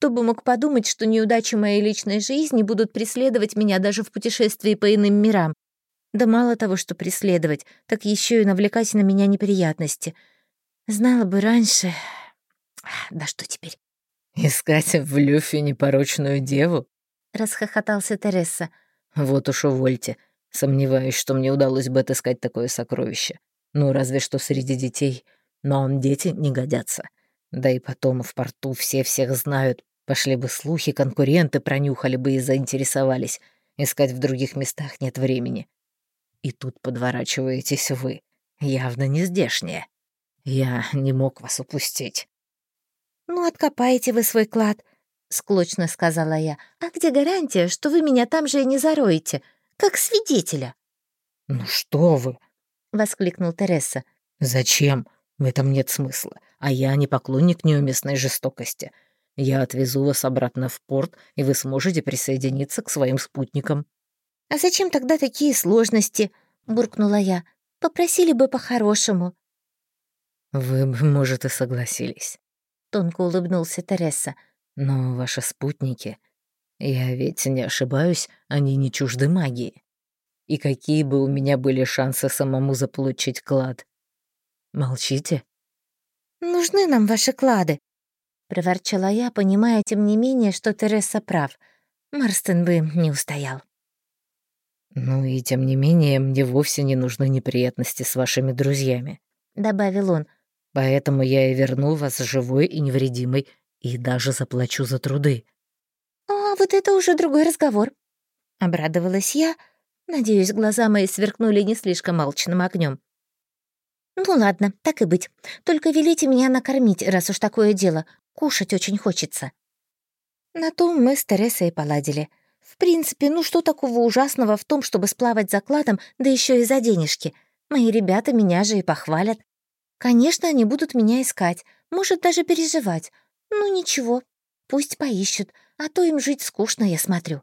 Кто бы мог подумать, что неудачи моей личной жизни будут преследовать меня даже в путешествии по иным мирам. Да мало того, что преследовать, так еще и навлекать на меня неприятности. Знала бы раньше... Да что теперь? «Искать в Люфе непорочную деву?» — расхохотался Тереса. «Вот уж увольте. Сомневаюсь, что мне удалось бы отыскать такое сокровище. Ну, разве что среди детей. Но он дети не годятся. Да и потом в порту все всех знают. Пошли бы слухи, конкуренты пронюхали бы и заинтересовались. Искать в других местах нет времени. И тут подворачиваетесь вы. Явно не здешние. Я не мог вас упустить. «Ну, откопаете вы свой клад», — склочно сказала я. «А где гарантия, что вы меня там же и не зароете, как свидетеля?» «Ну что вы!» — воскликнул Тереса. «Зачем? В этом нет смысла. А я не поклонник неуместной жестокости. Я отвезу вас обратно в порт, и вы сможете присоединиться к своим спутникам». «А зачем тогда такие сложности?» — буркнула я. «Попросили бы по-хорошему». «Вы бы, может, и согласились», — тонко улыбнулся Тереса. «Но ваши спутники... Я ведь не ошибаюсь, они не чужды магии. И какие бы у меня были шансы самому заполучить клад? Молчите?» «Нужны нам ваши клады», — проворчала я, понимая, тем не менее, что Тереса прав. Марстон бы не устоял. «Ну и тем не менее, мне вовсе не нужны неприятности с вашими друзьями», — добавил он. «Поэтому я и верну вас живой и невредимой, и даже заплачу за труды». «А вот это уже другой разговор», — обрадовалась я. Надеюсь, глаза мои сверкнули не слишком алчным огнем. «Ну ладно, так и быть. Только велите меня накормить, раз уж такое дело. Кушать очень хочется». На том мы с Тересой поладили — в принципе, ну что такого ужасного в том, чтобы сплавать закладом, да еще и за денежки? Мои ребята меня же и похвалят. Конечно, они будут меня искать, может, даже переживать. Ну ничего, пусть поищут, а то им жить скучно, я смотрю.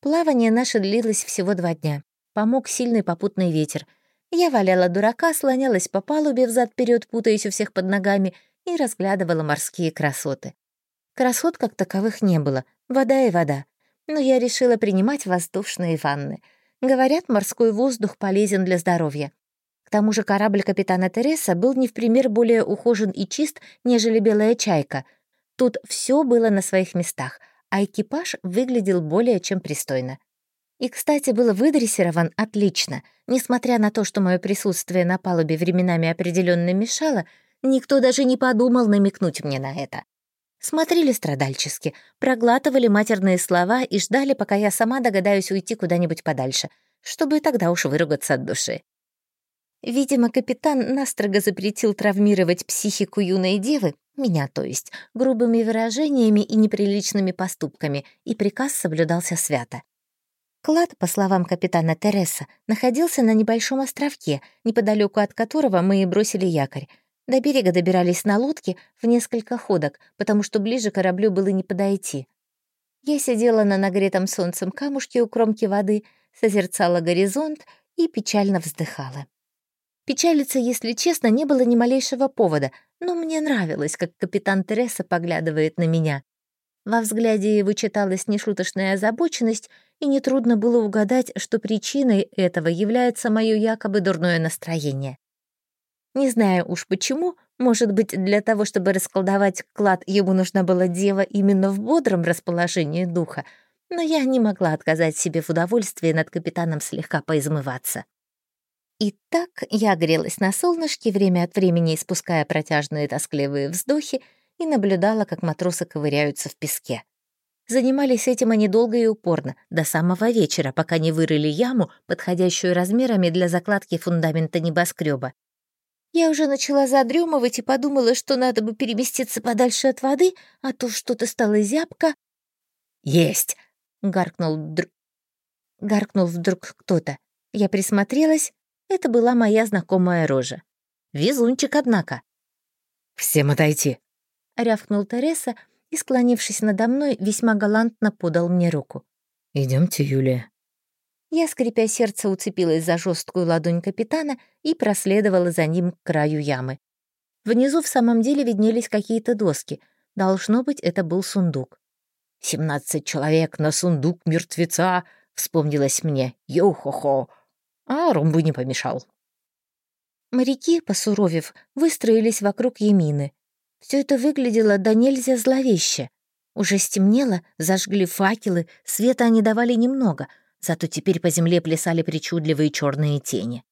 Плавание наше длилось всего два дня. Помог сильный попутный ветер. Я валяла дурака, слонялась по палубе взад вперед путаясь у всех под ногами, и разглядывала морские красоты. Красот как таковых не было, вода и вода но я решила принимать воздушные ванны. Говорят, морской воздух полезен для здоровья. К тому же корабль капитана Тереса был не в пример более ухожен и чист, нежели белая чайка. Тут все было на своих местах, а экипаж выглядел более чем пристойно. И, кстати, был выдрессирован отлично. Несмотря на то, что мое присутствие на палубе временами определенно мешало, никто даже не подумал намекнуть мне на это. Смотрели страдальчески, проглатывали матерные слова и ждали, пока я сама догадаюсь уйти куда-нибудь подальше, чтобы тогда уж выругаться от души. Видимо, капитан настрого запретил травмировать психику юной девы, меня то есть, грубыми выражениями и неприличными поступками, и приказ соблюдался свято. Клад, по словам капитана Тереса, находился на небольшом островке, неподалеку от которого мы и бросили якорь, до берега добирались на лодке в несколько ходок, потому что ближе кораблю было не подойти. Я сидела на нагретом солнцем камушке у кромки воды, созерцала горизонт и печально вздыхала. Печалиться, если честно, не было ни малейшего повода, но мне нравилось, как капитан Тереса поглядывает на меня. Во взгляде его читалась нешуточная озабоченность, и нетрудно было угадать, что причиной этого является мое якобы дурное настроение. Не знаю уж почему, может быть, для того, чтобы расколдовать клад, ему нужна была дева именно в бодром расположении духа, но я не могла отказать себе в удовольствии над капитаном слегка поизмываться. И так я грелась на солнышке, время от времени испуская протяжные тоскливые вздохи, и наблюдала, как матросы ковыряются в песке. Занимались этим они долго и упорно, до самого вечера, пока не вырыли яму, подходящую размерами для закладки фундамента небоскреба. Я уже начала задрёмывать и подумала, что надо бы переместиться подальше от воды, а то что-то стало зябко. «Есть!» — гаркнул, др... гаркнул вдруг кто-то. Я присмотрелась. Это была моя знакомая рожа. Везунчик, однако. «Всем отойти!» — рявкнул Тереса и, склонившись надо мной, весьма галантно подал мне руку. Идемте, Юлия». Я, скрипя сердце, уцепилась за жесткую ладонь капитана и проследовала за ним к краю ямы. Внизу в самом деле виднелись какие-то доски. Должно быть, это был сундук. «Семнадцать человек на сундук мертвеца!» — вспомнилось мне. «Йо-хо-хо!» А ром бы не помешал. Моряки, посуровев, выстроились вокруг Емины. Все это выглядело до нельзя зловеще. Уже стемнело, зажгли факелы, света они давали немного — зато теперь по земле плясали причудливые черные тени.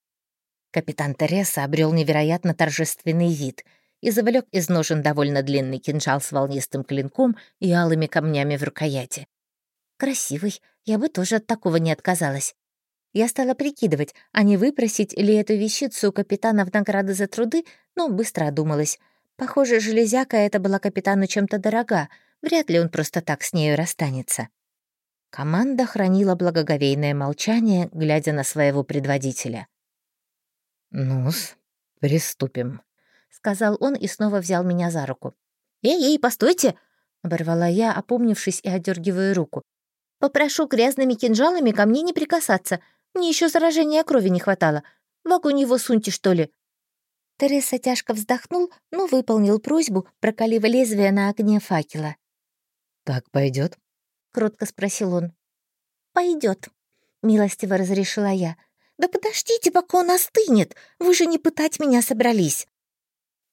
Капитан Тереса обрел невероятно торжественный вид. и завалек из ножен довольно длинный кинжал с волнистым клинком и алыми камнями в рукояти. Красивый, я бы тоже от такого не отказалась. Я стала прикидывать, а не выпросить ли эту вещицу у капитана в награды за труды, но быстро одумалась. Похоже, железяка эта была капитану чем-то дорога, вряд ли он просто так с нею расстанется. Команда хранила благоговейное молчание, глядя на своего предводителя. «Ну-с, приступим», — сказал он и снова взял меня за руку. «Эй-эй, постойте!» — оборвала я, опомнившись и отдергивая руку. «Попрошу грязными кинжалами ко мне не прикасаться. Мне еще заражения крови не хватало. В огонь его суньте, что ли». Тереса тяжко вздохнул, но выполнил просьбу, прокалив лезвие на огне факела. «Так пойдет? Кротко спросил он. Пойдет, милостиво разрешила я. «Да подождите, пока он остынет! Вы же не пытать меня собрались!»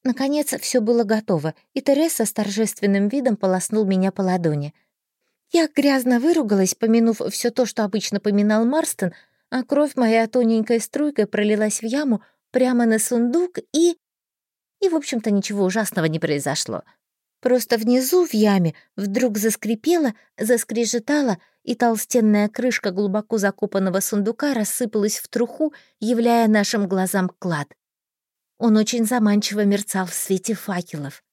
Наконец все было готово, и Тереса с торжественным видом полоснул меня по ладони. Я грязно выругалась, помянув все то, что обычно поминал Марстон, а кровь моя тоненькой струйкой пролилась в яму прямо на сундук и... И, в общем-то, ничего ужасного не произошло. Просто внизу в яме вдруг заскрипело, заскрежетало, и толстенная крышка глубоко закопанного сундука рассыпалась в труху, являя нашим глазам клад. Он очень заманчиво мерцал в свете факелов.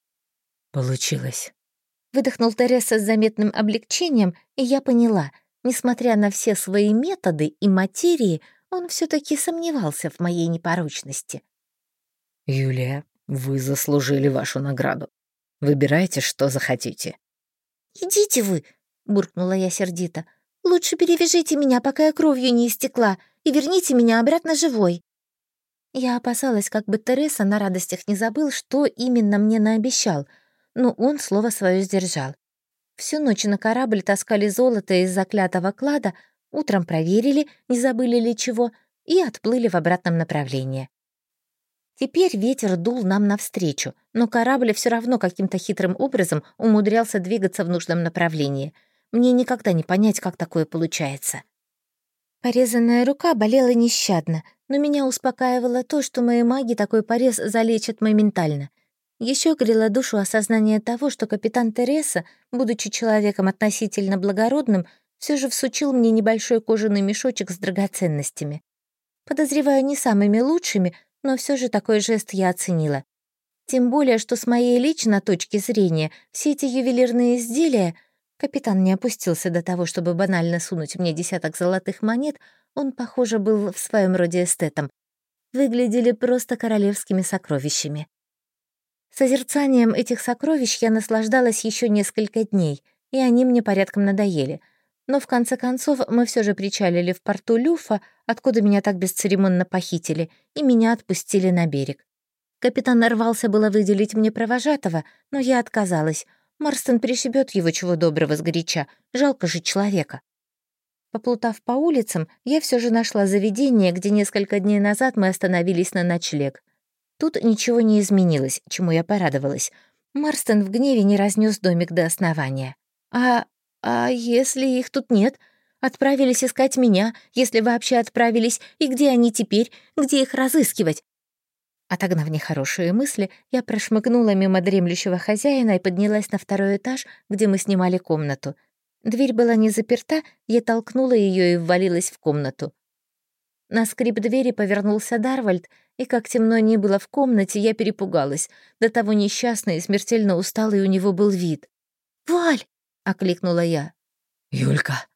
«Получилось», — выдохнул Тереса с заметным облегчением, и я поняла, несмотря на все свои методы и материи, он все таки сомневался в моей непорочности. «Юлия, вы заслужили вашу награду. Выбирайте, что захотите». «Идите вы!» — буркнула я сердито. «Лучше перевяжите меня, пока я кровью не истекла, и верните меня обратно живой». Я опасалась, как бы Тереса на радостях не забыл, что именно мне наобещал, но он слово свое сдержал. Всю ночь на корабль таскали золото из заклятого клада, утром проверили, не забыли ли чего, и отплыли в обратном направлении. Теперь ветер дул нам навстречу, но корабль все равно каким-то хитрым образом умудрялся двигаться в нужном направлении — мне никогда не понять, как такое получается. Порезанная рука болела нещадно, но меня успокаивало то, что мои маги такой порез залечат моментально. Еще грело душу осознание того, что капитан Тереса, будучи человеком относительно благородным, все же всучил мне небольшой кожаный мешочек с драгоценностями. Подозреваю, не самыми лучшими, но все же такой жест я оценила. Тем более, что с моей личной точки зрения все эти ювелирные изделия — Капитан не опустился до того, чтобы банально сунуть мне десяток золотых монет, он, похоже, был в своем роде эстетом. Выглядели просто королевскими сокровищами. Созерцанием этих сокровищ я наслаждалась еще несколько дней, и они мне порядком надоели. Но в конце концов мы все же причалили в порту Люфа, откуда меня так бесцеремонно похитили, и меня отпустили на берег. Капитан нарвался было выделить мне провожатого, но я отказалась — Марстон пришибет его чего доброго сгоряча, жалко же человека. Поплутав по улицам, я все же нашла заведение, где несколько дней назад мы остановились на ночлег. Тут ничего не изменилось, чему я порадовалась. Марстон в гневе не разнес домик до основания. А... а если их тут нет? Отправились искать меня, если вообще отправились, и где они теперь? Где их разыскивать? Отогнав нехорошие мысли, я прошмыгнула мимо дремлющего хозяина и поднялась на второй этаж, где мы снимали комнату. Дверь была не заперта, я толкнула ее и ввалилась в комнату. На скрип двери повернулся Дарвальд, и как темно ни было в комнате, я перепугалась. До того несчастный и смертельно усталый у него был вид. «Валь!» — окликнула я. «Юлька!»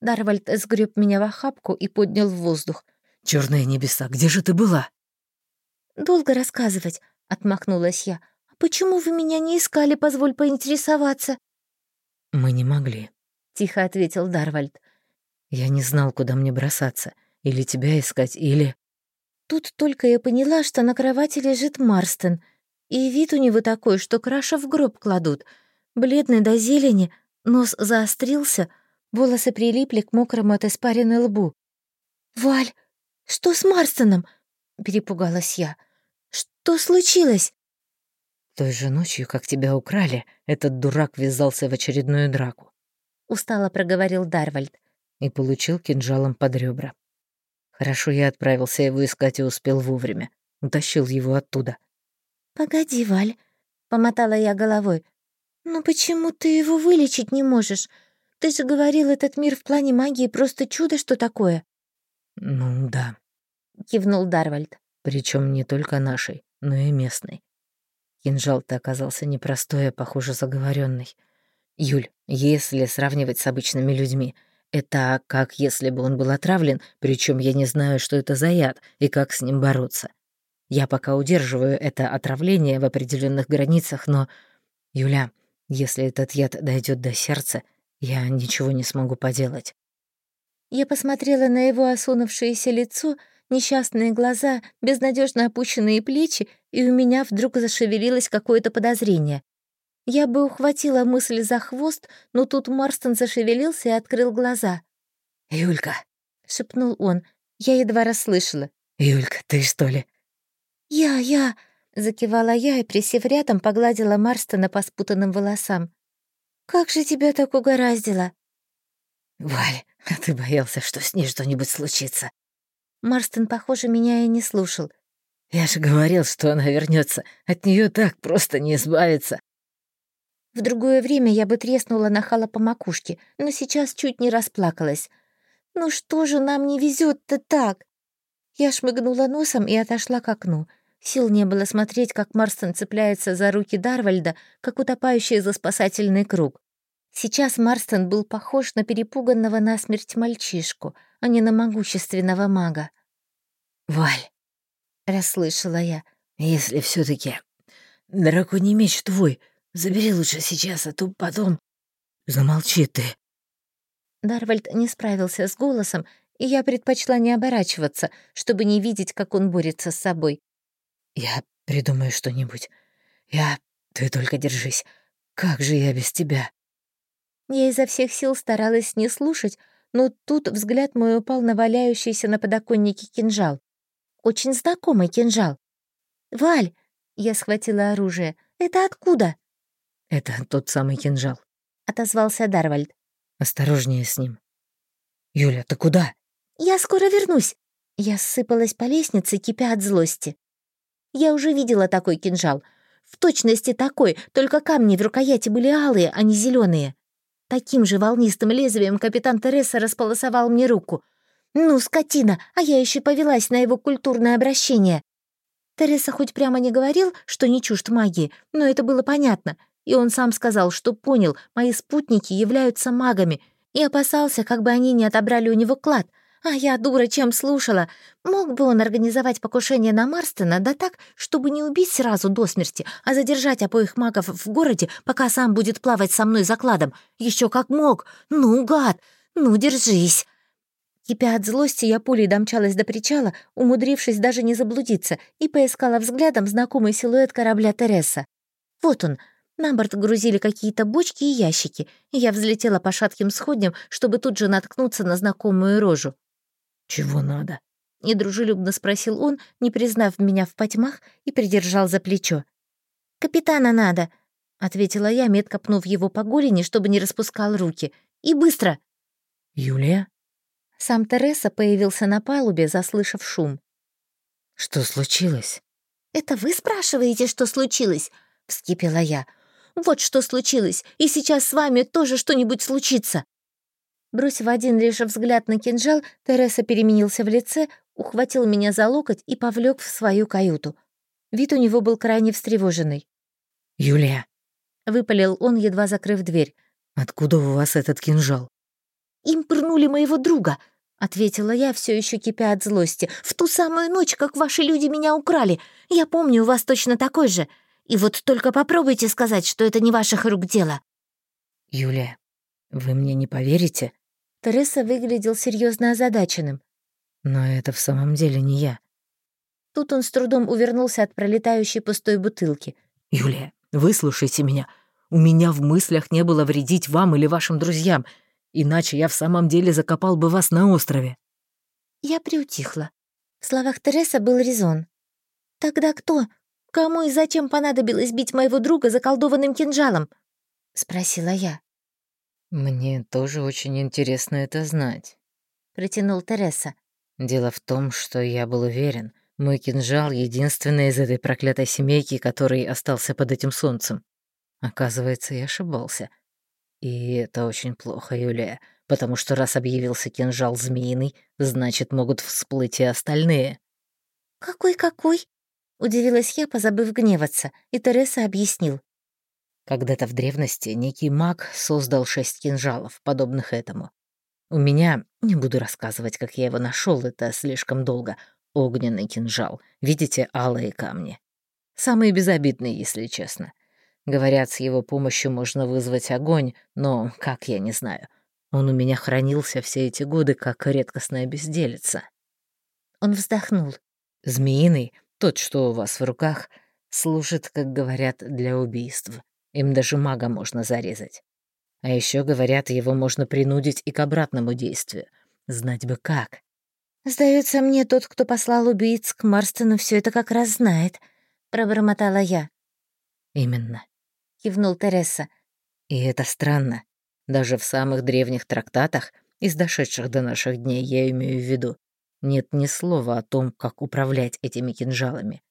Дарвальд сгреб меня в охапку и поднял в воздух. «Черные небеса, где же ты была?» «Долго рассказывать», — отмахнулась я. «А почему вы меня не искали, позволь поинтересоваться?» «Мы не могли», — тихо ответил Дарвальд. «Я не знал, куда мне бросаться. Или тебя искать, или...» Тут только я поняла, что на кровати лежит Марстон, и вид у него такой, что краша в гроб кладут. Бледный до зелени, нос заострился, волосы прилипли к мокрому от испаренной лбу. «Валь, что с Марстоном?» — перепугалась я. «Что случилось?» «Той же ночью, как тебя украли, этот дурак ввязался в очередную драку», — устало проговорил Дарвальд и получил кинжалом под ребра. Хорошо я отправился его искать и успел вовремя. Утащил его оттуда. «Погоди, Валь», — помотала я головой. «Ну почему ты его вылечить не можешь? Ты же говорил, этот мир в плане магии просто чудо, что такое». «Ну да», — кивнул Дарвальд. Причем не только нашей, но и местной. Кинжал-то оказался непростой, а, похоже, заговоренный. Юль, если сравнивать с обычными людьми, это как если бы он был отравлен, причем я не знаю, что это за яд и как с ним бороться. Я пока удерживаю это отравление в определенных границах, но... Юля, если этот яд дойдет до сердца, я ничего не смогу поделать. Я посмотрела на его осунувшееся лицо, несчастные глаза, безнадежно опущенные плечи, и у меня вдруг зашевелилось какое-то подозрение. Я бы ухватила мысль за хвост, но тут Марстон зашевелился и открыл глаза. «Юлька», — шепнул он, я едва расслышала. «Юлька, ты что ли?» «Я, я», — закивала я и, присев рядом, погладила Марстона по спутанным волосам. «Как же тебя так угораздило?» «Валь, а ты боялся, что с ней что-нибудь случится?» Марстон, похоже, меня и не слушал. «Я же говорил, что она вернется. От нее так просто не избавиться». В другое время я бы треснула нахала по макушке, но сейчас чуть не расплакалась. «Ну что же нам не везет то так?» Я шмыгнула носом и отошла к окну. Сил не было смотреть, как Марстон цепляется за руки Дарвальда, как утопающий за спасательный круг. Сейчас Марстон был похож на перепуганного насмерть мальчишку, а не на могущественного мага. «Валь», — расслышала я, — «если все таки драконий меч твой, Забери лучше сейчас, а то потом... Замолчи ты. Дарвальд не справился с голосом, и я предпочла не оборачиваться, чтобы не видеть, как он борется с собой. «Я придумаю что-нибудь. Я... Ты только держись. Как же я без тебя?» Я изо всех сил старалась не слушать, но тут взгляд мой упал на валяющийся на подоконнике кинжал. Очень знакомый кинжал. «Валь!» — я схватила оружие. «Это откуда?» «Это тот самый кинжал», — отозвался Дарвальд. «Осторожнее с ним». «Юля, ты куда?» «Я скоро вернусь». Я ссыпалась по лестнице, кипя от злости. Я уже видела такой кинжал. В точности такой, только камни в рукояти были алые, а не зеленые. Таким же волнистым лезвием капитан Тереса располосовал мне руку. Ну, скотина, а я еще повелась на его культурное обращение. Тереса хоть прямо не говорил, что не чужд магии, но это было понятно — и он сам сказал, что понял, мои спутники являются магами, и опасался, как бы они не отобрали у него клад. А я, дура, чем слушала. Мог бы он организовать покушение на Марстона, да так, чтобы не убить сразу до смерти, а задержать обоих магов в городе, пока сам будет плавать со мной за кладом. Еще как мог. Ну, гад, ну, держись. Кипя от злости, я пулей домчалась до причала, умудрившись даже не заблудиться, и поискала взглядом знакомый силуэт корабля Тереса. Вот он, на борт грузили какие-то бочки и ящики, и я взлетела по шатким сходням, чтобы тут же наткнуться на знакомую рожу. «Чего надо?» — недружелюбно спросил он, не признав меня в потьмах, и придержал за плечо. «Капитана надо», — ответила я, метко пнув его по голени, чтобы не распускал руки. «И быстро!» «Юлия?» Сам Тереса появился на палубе, заслышав шум. «Что случилось?» «Это вы спрашиваете, что случилось?» — вскипела я. Вот что случилось, и сейчас с вами тоже что-нибудь случится». Бросив один лишь взгляд на кинжал, Тереса переменился в лице, ухватил меня за локоть и повлек в свою каюту. Вид у него был крайне встревоженный. «Юлия», — выпалил он, едва закрыв дверь. «Откуда у вас этот кинжал?» «Им пырнули моего друга», — ответила я, все еще кипя от злости. «В ту самую ночь, как ваши люди меня украли. Я помню, у вас точно такой же. И вот только попробуйте сказать, что это не ваших рук дело». «Юлия, вы мне не поверите?» Тереса выглядел серьезно озадаченным. «Но это в самом деле не я». Тут он с трудом увернулся от пролетающей пустой бутылки. «Юлия, выслушайте меня. У меня в мыслях не было вредить вам или вашим друзьям, иначе я в самом деле закопал бы вас на острове». Я приутихла. В словах Тереса был резон. «Тогда кто? «Кому и зачем понадобилось бить моего друга заколдованным кинжалом?» — спросила я. «Мне тоже очень интересно это знать», — протянул Тереса. «Дело в том, что я был уверен, Мой кинжал — единственный из этой проклятой семейки, который остался под этим солнцем. Оказывается, я ошибался. И это очень плохо, Юлия, потому что раз объявился кинжал змеиный, значит, могут всплыть и остальные. «Какой-какой?» — удивилась я, позабыв гневаться, и Тереса объяснил. Когда-то в древности некий маг создал шесть кинжалов, подобных этому. У меня, не буду рассказывать, как я его нашел, это слишком долго, огненный кинжал. Видите, алые камни. Самые безобидные, если честно. Говорят, с его помощью можно вызвать огонь, но как, я не знаю. Он у меня хранился все эти годы, как редкостная безделица. Он вздохнул. Змеиный, тот, что у вас в руках, служит, как говорят, для убийств. Им даже мага можно зарезать. А еще говорят, его можно принудить и к обратному действию. Знать бы как. «Сдается мне, тот, кто послал убийц к Марстону, все это как раз знает», — пробормотала я. «Именно», — кивнул Тереса. «И это странно. Даже в самых древних трактатах, из дошедших до наших дней, я имею в виду, нет ни слова о том, как управлять этими кинжалами.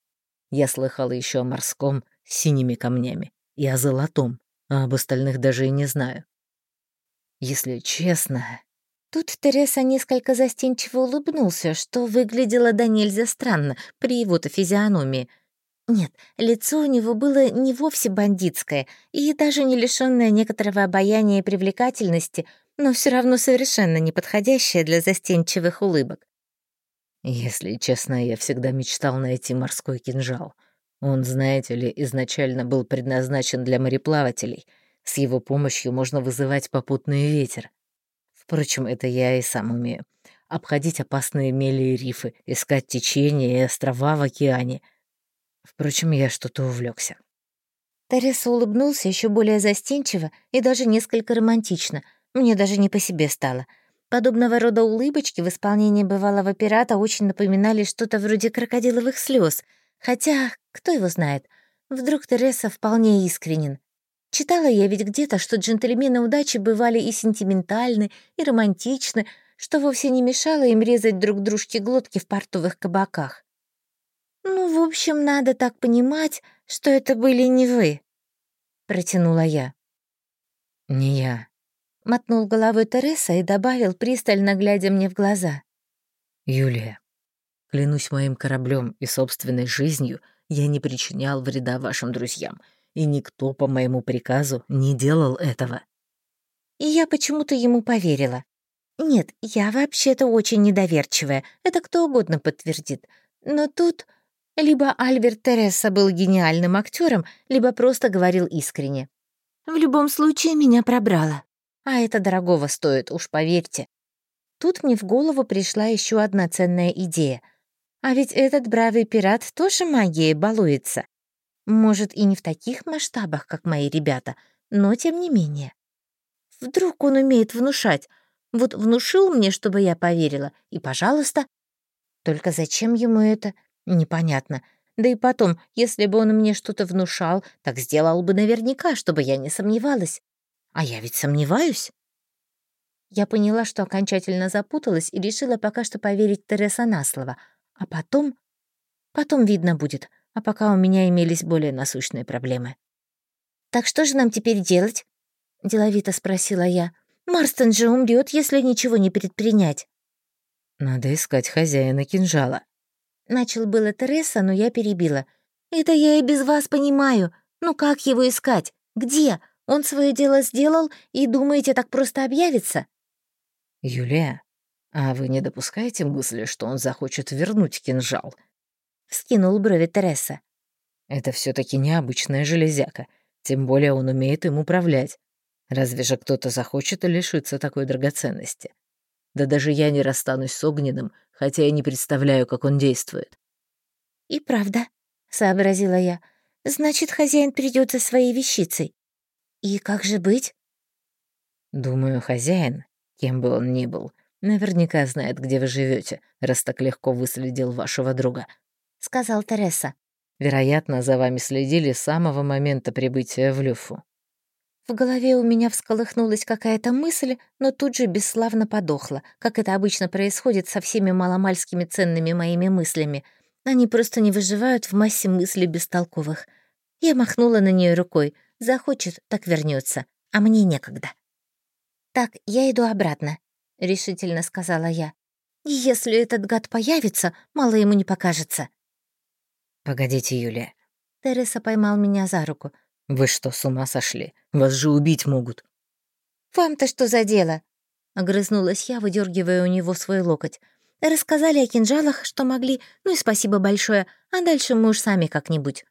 Я слыхала еще о морском с синими камнями и о золотом, а об остальных даже и не знаю. Если честно... Тут Тереса несколько застенчиво улыбнулся, что выглядело до нельзя странно при его-то физиономии. Нет, лицо у него было не вовсе бандитское и даже не лишённое некоторого обаяния и привлекательности, но все равно совершенно неподходящее для застенчивых улыбок. Если честно, я всегда мечтал найти морской кинжал. Он, знаете ли, изначально был предназначен для мореплавателей. С его помощью можно вызывать попутный ветер. Впрочем, это я и сам умею. Обходить опасные мели и рифы, искать течения и острова в океане. Впрочем, я что-то увлекся. Тереса улыбнулся еще более застенчиво и даже несколько романтично. Мне даже не по себе стало. Подобного рода улыбочки в исполнении бывалого пирата очень напоминали что-то вроде крокодиловых слез — Хотя, кто его знает, вдруг Тереса вполне искренен. Читала я ведь где-то, что джентльмены удачи бывали и сентиментальны, и романтичны, что вовсе не мешало им резать друг дружке глотки в портовых кабаках. «Ну, в общем, надо так понимать, что это были не вы», — протянула я. «Не я», — мотнул головой Тереса и добавил, пристально глядя мне в глаза. «Юлия, Клянусь моим кораблем и собственной жизнью, я не причинял вреда вашим друзьям, и никто по моему приказу не делал этого». И я почему-то ему поверила. Нет, я вообще-то очень недоверчивая, это кто угодно подтвердит. Но тут либо Альберт Тереса был гениальным актером, либо просто говорил искренне. В любом случае меня пробрало. А это дорогого стоит, уж поверьте. Тут мне в голову пришла еще одна ценная идея — а ведь этот бравый пират тоже магией балуется. Может, и не в таких масштабах, как мои ребята, но тем не менее. Вдруг он умеет внушать. Вот внушил мне, чтобы я поверила, и пожалуйста. Только зачем ему это, непонятно. Да и потом, если бы он мне что-то внушал, так сделал бы наверняка, чтобы я не сомневалась. А я ведь сомневаюсь. Я поняла, что окончательно запуталась и решила пока что поверить Тереса на слово — а потом... Потом видно будет, а пока у меня имелись более насущные проблемы. «Так что же нам теперь делать?» — деловито спросила я. «Марстон же умрет, если ничего не предпринять». «Надо искать хозяина кинжала». Начал было Тереса, но я перебила. «Это я и без вас понимаю. Ну как его искать? Где? Он свое дело сделал и, думаете, так просто объявится?» «Юлия, «А вы не допускаете мысли, что он захочет вернуть кинжал?» — скинул брови Тереса. «Это все таки необычная железяка, тем более он умеет им управлять. Разве же кто-то захочет лишиться такой драгоценности? Да даже я не расстанусь с Огненным, хотя и не представляю, как он действует». «И правда», — сообразила я, — «значит, хозяин придет за своей вещицей. И как же быть?» «Думаю, хозяин, кем бы он ни был, — Наверняка знает, где вы живете, раз так легко выследил вашего друга», — сказал Тереса. «Вероятно, за вами следили с самого момента прибытия в Люфу». В голове у меня всколыхнулась какая-то мысль, но тут же бесславно подохла, как это обычно происходит со всеми маломальскими ценными моими мыслями. Они просто не выживают в массе мыслей бестолковых. Я махнула на нее рукой. Захочет, так вернется, а мне некогда. «Так, я иду обратно», — решительно сказала я. «Если этот гад появится, мало ему не покажется». «Погодите, Юлия». Тереса поймал меня за руку. «Вы что, с ума сошли? Вас же убить могут». «Вам-то что за дело?» Огрызнулась я, выдергивая у него свой локоть. Рассказали о кинжалах, что могли, ну и спасибо большое, а дальше мы уж сами как-нибудь.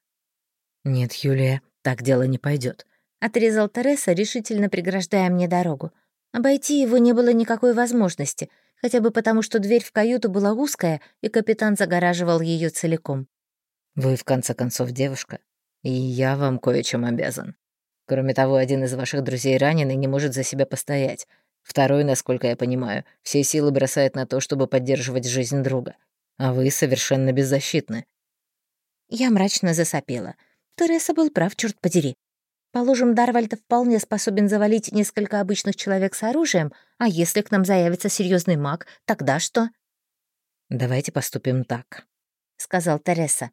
«Нет, Юлия, так дело не пойдет, отрезал Тереса, решительно преграждая мне дорогу. Обойти его не было никакой возможности, хотя бы потому, что дверь в каюту была узкая, и капитан загораживал ее целиком. «Вы, в конце концов, девушка, и я вам кое-чем обязан. Кроме того, один из ваших друзей ранен и не может за себя постоять. Второй, насколько я понимаю, все силы бросает на то, чтобы поддерживать жизнь друга. А вы совершенно беззащитны». Я мрачно засопела. Тереса был прав, черт подери. Положим, Дарвальд вполне способен завалить несколько обычных человек с оружием, а если к нам заявится серьезный маг, тогда что? «Давайте поступим так», — сказал Тереса.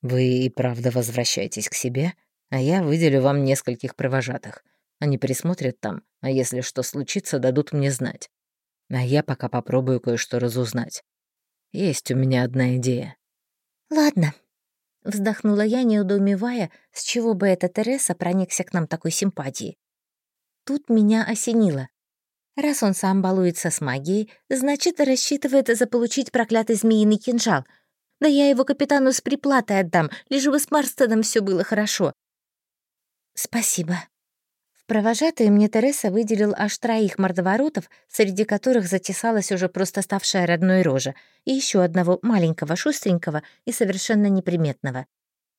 «Вы и правда возвращайтесь к себе, а я выделю вам нескольких провожатых. Они присмотрят там, а если что случится, дадут мне знать. А я пока попробую кое-что разузнать. Есть у меня одна идея». «Ладно», — вздохнула я, неудоумевая, с чего бы эта Тереса проникся к нам такой симпатией. Тут меня осенило. Раз он сам балуется с магией, значит, рассчитывает заполучить проклятый змеиный кинжал. Да я его капитану с приплатой отдам, лишь бы с Марстоном все было хорошо. «Спасибо», Провожатый мне Тереса выделил аж троих мордоворотов, среди которых затесалась уже просто ставшая родной рожа, и еще одного маленького, шустренького и совершенно неприметного.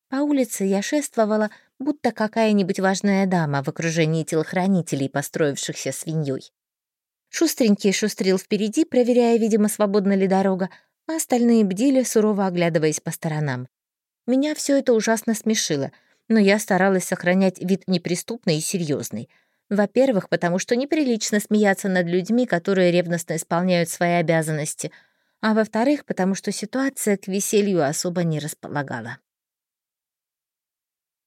По улице я шествовала, будто какая-нибудь важная дама в окружении телохранителей, построившихся свиньей. Шустренький шустрил впереди, проверяя, видимо, свободна ли дорога, а остальные бдили, сурово оглядываясь по сторонам. Меня все это ужасно смешило — но я старалась сохранять вид неприступный и серьезный. Во-первых, потому что неприлично смеяться над людьми, которые ревностно исполняют свои обязанности, а во-вторых, потому что ситуация к веселью особо не располагала.